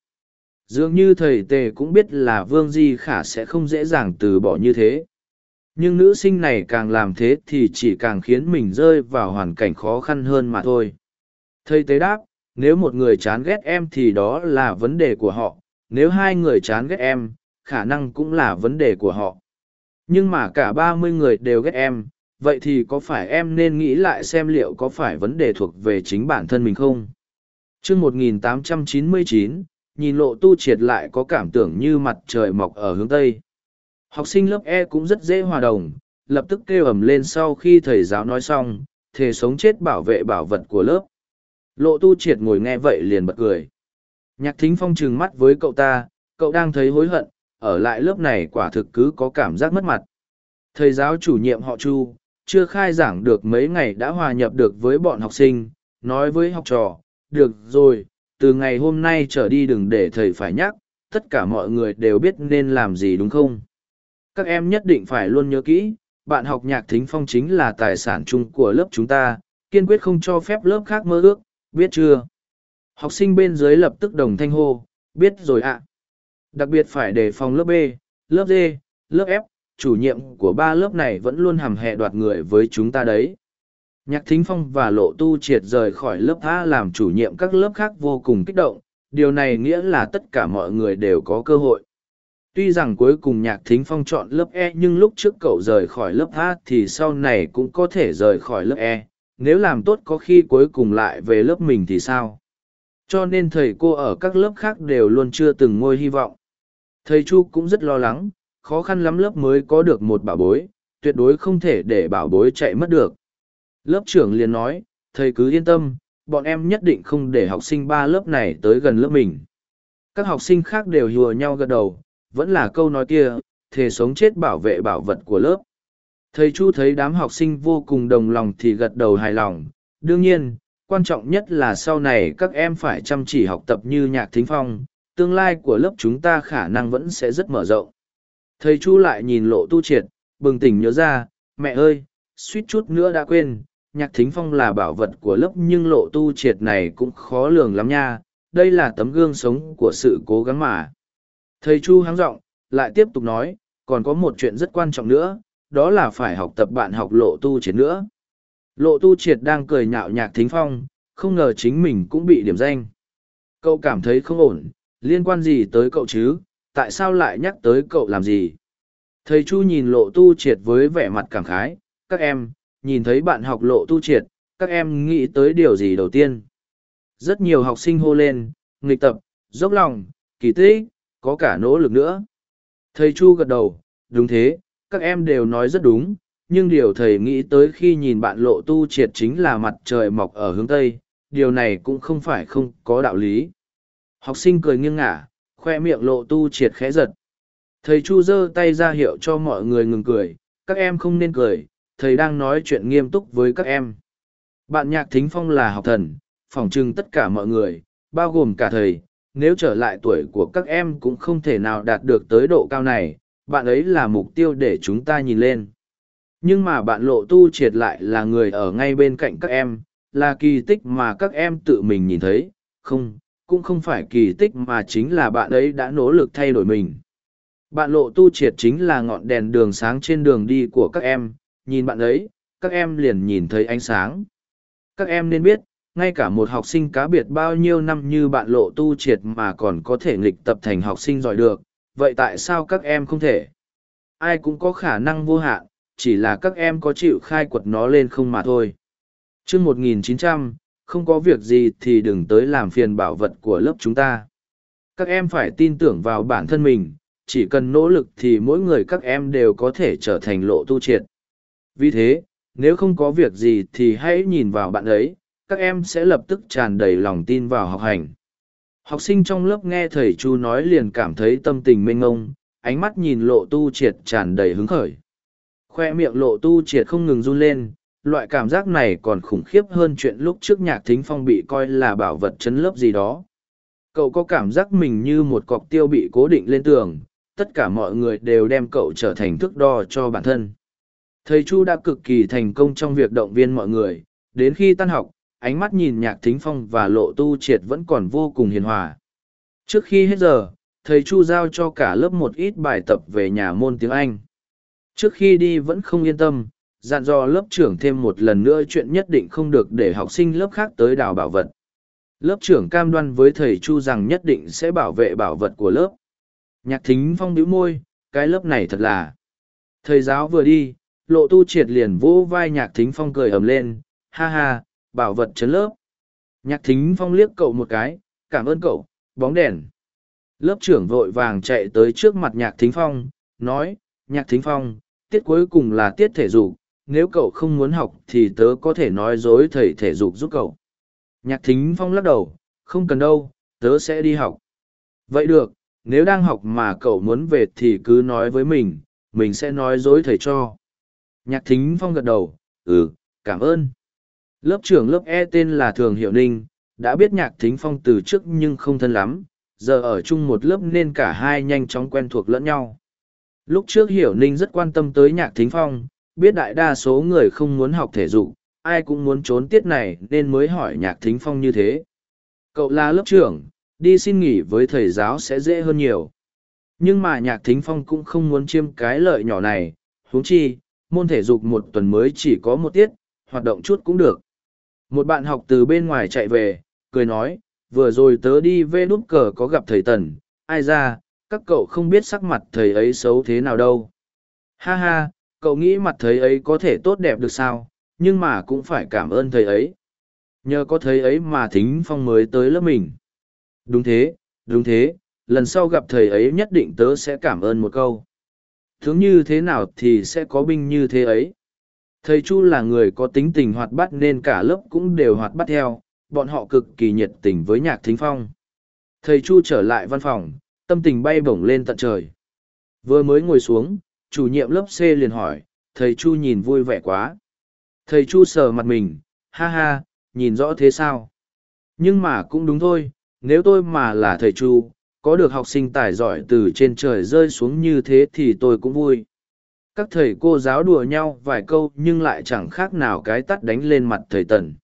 Dường như thầy tề cũng biết là Vương Di Khả sẽ không dễ dàng từ bỏ như thế. Nhưng nữ sinh này càng làm thế thì chỉ càng khiến mình rơi vào hoàn cảnh khó khăn hơn mà thôi. Thầy tế đáp, nếu một người chán ghét em thì đó là vấn đề của họ, nếu hai người chán ghét em, khả năng cũng là vấn đề của họ. Nhưng mà cả ba mươi người đều ghét em, vậy thì có phải em nên nghĩ lại xem liệu có phải vấn đề thuộc về chính bản thân mình không? chương 1899, nhìn lộ tu triệt lại có cảm tưởng như mặt trời mọc ở hướng Tây. Học sinh lớp E cũng rất dễ hòa đồng, lập tức kêu ầm lên sau khi thầy giáo nói xong, thề sống chết bảo vệ bảo vật của lớp. Lộ tu triệt ngồi nghe vậy liền bật cười. Nhạc thính phong trừng mắt với cậu ta, cậu đang thấy hối hận, ở lại lớp này quả thực cứ có cảm giác mất mặt. Thầy giáo chủ nhiệm họ Chu, chưa khai giảng được mấy ngày đã hòa nhập được với bọn học sinh, nói với học trò, được rồi, từ ngày hôm nay trở đi đừng để thầy phải nhắc, tất cả mọi người đều biết nên làm gì đúng không? Các em nhất định phải luôn nhớ kỹ, bạn học nhạc thính phong chính là tài sản chung của lớp chúng ta, kiên quyết không cho phép lớp khác mơ ước, biết chưa? Học sinh bên dưới lập tức đồng thanh hô, biết rồi ạ. Đặc biệt phải đề phòng lớp B, lớp D, lớp F, chủ nhiệm của ba lớp này vẫn luôn hàm hẹ đoạt người với chúng ta đấy. Nhạc Thính Phong và Lộ Tu triệt rời khỏi lớp A làm chủ nhiệm các lớp khác vô cùng kích động, điều này nghĩa là tất cả mọi người đều có cơ hội. Tuy rằng cuối cùng Nhạc Thính Phong chọn lớp E nhưng lúc trước cậu rời khỏi lớp A thì sau này cũng có thể rời khỏi lớp E, nếu làm tốt có khi cuối cùng lại về lớp mình thì sao? Cho nên thầy cô ở các lớp khác đều luôn chưa từng ngôi hy vọng. Thầy Chu cũng rất lo lắng, khó khăn lắm lớp mới có được một bảo bối, tuyệt đối không thể để bảo bối chạy mất được. Lớp trưởng liền nói, thầy cứ yên tâm, bọn em nhất định không để học sinh ba lớp này tới gần lớp mình. Các học sinh khác đều hùa nhau gật đầu, vẫn là câu nói kia, thề sống chết bảo vệ bảo vật của lớp. Thầy Chu thấy đám học sinh vô cùng đồng lòng thì gật đầu hài lòng. Đương nhiên, quan trọng nhất là sau này các em phải chăm chỉ học tập như nhạc thính phong, tương lai của lớp chúng ta khả năng vẫn sẽ rất mở rộng. Thầy Chu lại nhìn lộ tu triệt, bừng tỉnh nhớ ra, mẹ ơi, suýt chút nữa đã quên, nhạc thính phong là bảo vật của lớp nhưng lộ tu triệt này cũng khó lường lắm nha, đây là tấm gương sống của sự cố gắng mà. Thầy Chu háng giọng lại tiếp tục nói, còn có một chuyện rất quan trọng nữa, đó là phải học tập bạn học lộ tu triệt nữa. Lộ tu triệt đang cười nhạo nhạc thính phong, không ngờ chính mình cũng bị điểm danh. Cậu cảm thấy không ổn, liên quan gì tới cậu chứ, tại sao lại nhắc tới cậu làm gì? Thầy Chu nhìn lộ tu triệt với vẻ mặt cảm khái, các em, nhìn thấy bạn học lộ tu triệt, các em nghĩ tới điều gì đầu tiên? Rất nhiều học sinh hô lên, nghịch tập, dốc lòng, kỳ tích, có cả nỗ lực nữa. Thầy Chu gật đầu, đúng thế, các em đều nói rất đúng, nhưng điều thầy nghĩ tới khi nhìn bạn lộ tu triệt chính là mặt trời mọc ở hướng Tây, điều này cũng không phải không có đạo lý. Học sinh cười nghiêng ngả, khoe miệng lộ tu triệt khẽ giật. Thầy Chu giơ tay ra hiệu cho mọi người ngừng cười, các em không nên cười, thầy đang nói chuyện nghiêm túc với các em. Bạn nhạc thính phong là học thần, phỏng chừng tất cả mọi người, bao gồm cả thầy, nếu trở lại tuổi của các em cũng không thể nào đạt được tới độ cao này, bạn ấy là mục tiêu để chúng ta nhìn lên. Nhưng mà bạn lộ tu triệt lại là người ở ngay bên cạnh các em, là kỳ tích mà các em tự mình nhìn thấy, không, cũng không phải kỳ tích mà chính là bạn ấy đã nỗ lực thay đổi mình. Bạn lộ tu triệt chính là ngọn đèn đường sáng trên đường đi của các em, nhìn bạn ấy, các em liền nhìn thấy ánh sáng. Các em nên biết, ngay cả một học sinh cá biệt bao nhiêu năm như bạn lộ tu triệt mà còn có thể nghịch tập thành học sinh giỏi được, vậy tại sao các em không thể? Ai cũng có khả năng vô hạn, chỉ là các em có chịu khai quật nó lên không mà thôi. chương 1900, không có việc gì thì đừng tới làm phiền bảo vật của lớp chúng ta. Các em phải tin tưởng vào bản thân mình, chỉ cần nỗ lực thì mỗi người các em đều có thể trở thành lộ tu triệt. Vì thế, nếu không có việc gì thì hãy nhìn vào bạn ấy, các em sẽ lập tức tràn đầy lòng tin vào học hành. Học sinh trong lớp nghe thầy Chu nói liền cảm thấy tâm tình mênh ngông, ánh mắt nhìn lộ tu triệt tràn đầy hứng khởi. Khoe miệng lộ tu triệt không ngừng run lên, loại cảm giác này còn khủng khiếp hơn chuyện lúc trước nhạc thính phong bị coi là bảo vật chấn lớp gì đó. Cậu có cảm giác mình như một cọc tiêu bị cố định lên tường, tất cả mọi người đều đem cậu trở thành thước đo cho bản thân. Thầy Chu đã cực kỳ thành công trong việc động viên mọi người, đến khi tan học, ánh mắt nhìn nhạc thính phong và lộ tu triệt vẫn còn vô cùng hiền hòa. Trước khi hết giờ, thầy Chu giao cho cả lớp một ít bài tập về nhà môn tiếng Anh. Trước khi đi vẫn không yên tâm, dặn dò lớp trưởng thêm một lần nữa chuyện nhất định không được để học sinh lớp khác tới đào bảo vật. Lớp trưởng cam đoan với thầy Chu rằng nhất định sẽ bảo vệ bảo vật của lớp. Nhạc thính phong bĩu môi, cái lớp này thật là. Thầy giáo vừa đi, lộ tu triệt liền vỗ vai nhạc thính phong cười ầm lên, ha ha, bảo vật chấn lớp. Nhạc thính phong liếc cậu một cái, cảm ơn cậu, bóng đèn. Lớp trưởng vội vàng chạy tới trước mặt nhạc thính phong, nói, nhạc thính phong, tiết cuối cùng là tiết thể dục, nếu cậu không muốn học thì tớ có thể nói dối thầy thể dục giúp cậu. Nhạc thính phong lắc đầu, không cần đâu, tớ sẽ đi học. Vậy được, nếu đang học mà cậu muốn về thì cứ nói với mình, mình sẽ nói dối thầy cho. Nhạc thính phong gật đầu, ừ, cảm ơn. Lớp trưởng lớp E tên là Thường Hiệu Ninh, đã biết nhạc thính phong từ trước nhưng không thân lắm, giờ ở chung một lớp nên cả hai nhanh chóng quen thuộc lẫn nhau. Lúc trước Hiểu Ninh rất quan tâm tới nhạc thính phong, biết đại đa số người không muốn học thể dục, ai cũng muốn trốn tiết này nên mới hỏi nhạc thính phong như thế. Cậu là lớp trưởng, đi xin nghỉ với thầy giáo sẽ dễ hơn nhiều. Nhưng mà nhạc thính phong cũng không muốn chiêm cái lợi nhỏ này, huống chi, môn thể dục một tuần mới chỉ có một tiết, hoạt động chút cũng được. Một bạn học từ bên ngoài chạy về, cười nói, vừa rồi tớ đi về đút cờ có gặp thầy Tần, ai ra, các cậu không biết sắc mặt thầy ấy xấu thế nào đâu. Ha ha, cậu nghĩ mặt thầy ấy có thể tốt đẹp được sao, nhưng mà cũng phải cảm ơn thầy ấy. Nhờ có thầy ấy mà thính phong mới tới lớp mình. Đúng thế, đúng thế, lần sau gặp thầy ấy nhất định tớ sẽ cảm ơn một câu. Thướng như thế nào thì sẽ có binh như thế ấy. Thầy Chu là người có tính tình hoạt bát nên cả lớp cũng đều hoạt bát theo, bọn họ cực kỳ nhiệt tình với nhạc thính phong. Thầy Chu trở lại văn phòng, tâm tình bay bổng lên tận trời. Vừa mới ngồi xuống, chủ nhiệm lớp C liền hỏi, thầy Chu nhìn vui vẻ quá. Thầy Chu sờ mặt mình, ha ha, nhìn rõ thế sao? Nhưng mà cũng đúng thôi, nếu tôi mà là thầy Chu, có được học sinh tài giỏi từ trên trời rơi xuống như thế thì tôi cũng vui các thầy cô giáo đùa nhau vài câu nhưng lại chẳng khác nào cái tắt đánh lên mặt thầy tần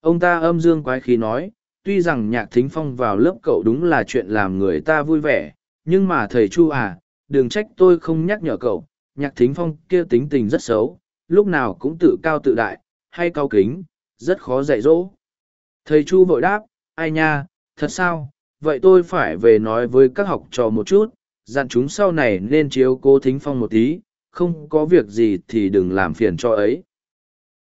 ông ta âm dương quái khí nói tuy rằng nhạc thính phong vào lớp cậu đúng là chuyện làm người ta vui vẻ nhưng mà thầy chu à đừng trách tôi không nhắc nhở cậu, nhạc thính phong kia tính tình rất xấu, lúc nào cũng tự cao tự đại, hay cao kính, rất khó dạy dỗ. Thầy Chu vội đáp, ai nha, thật sao, vậy tôi phải về nói với các học trò một chút, dặn chúng sau này nên chiếu cố thính phong một tí, không có việc gì thì đừng làm phiền cho ấy.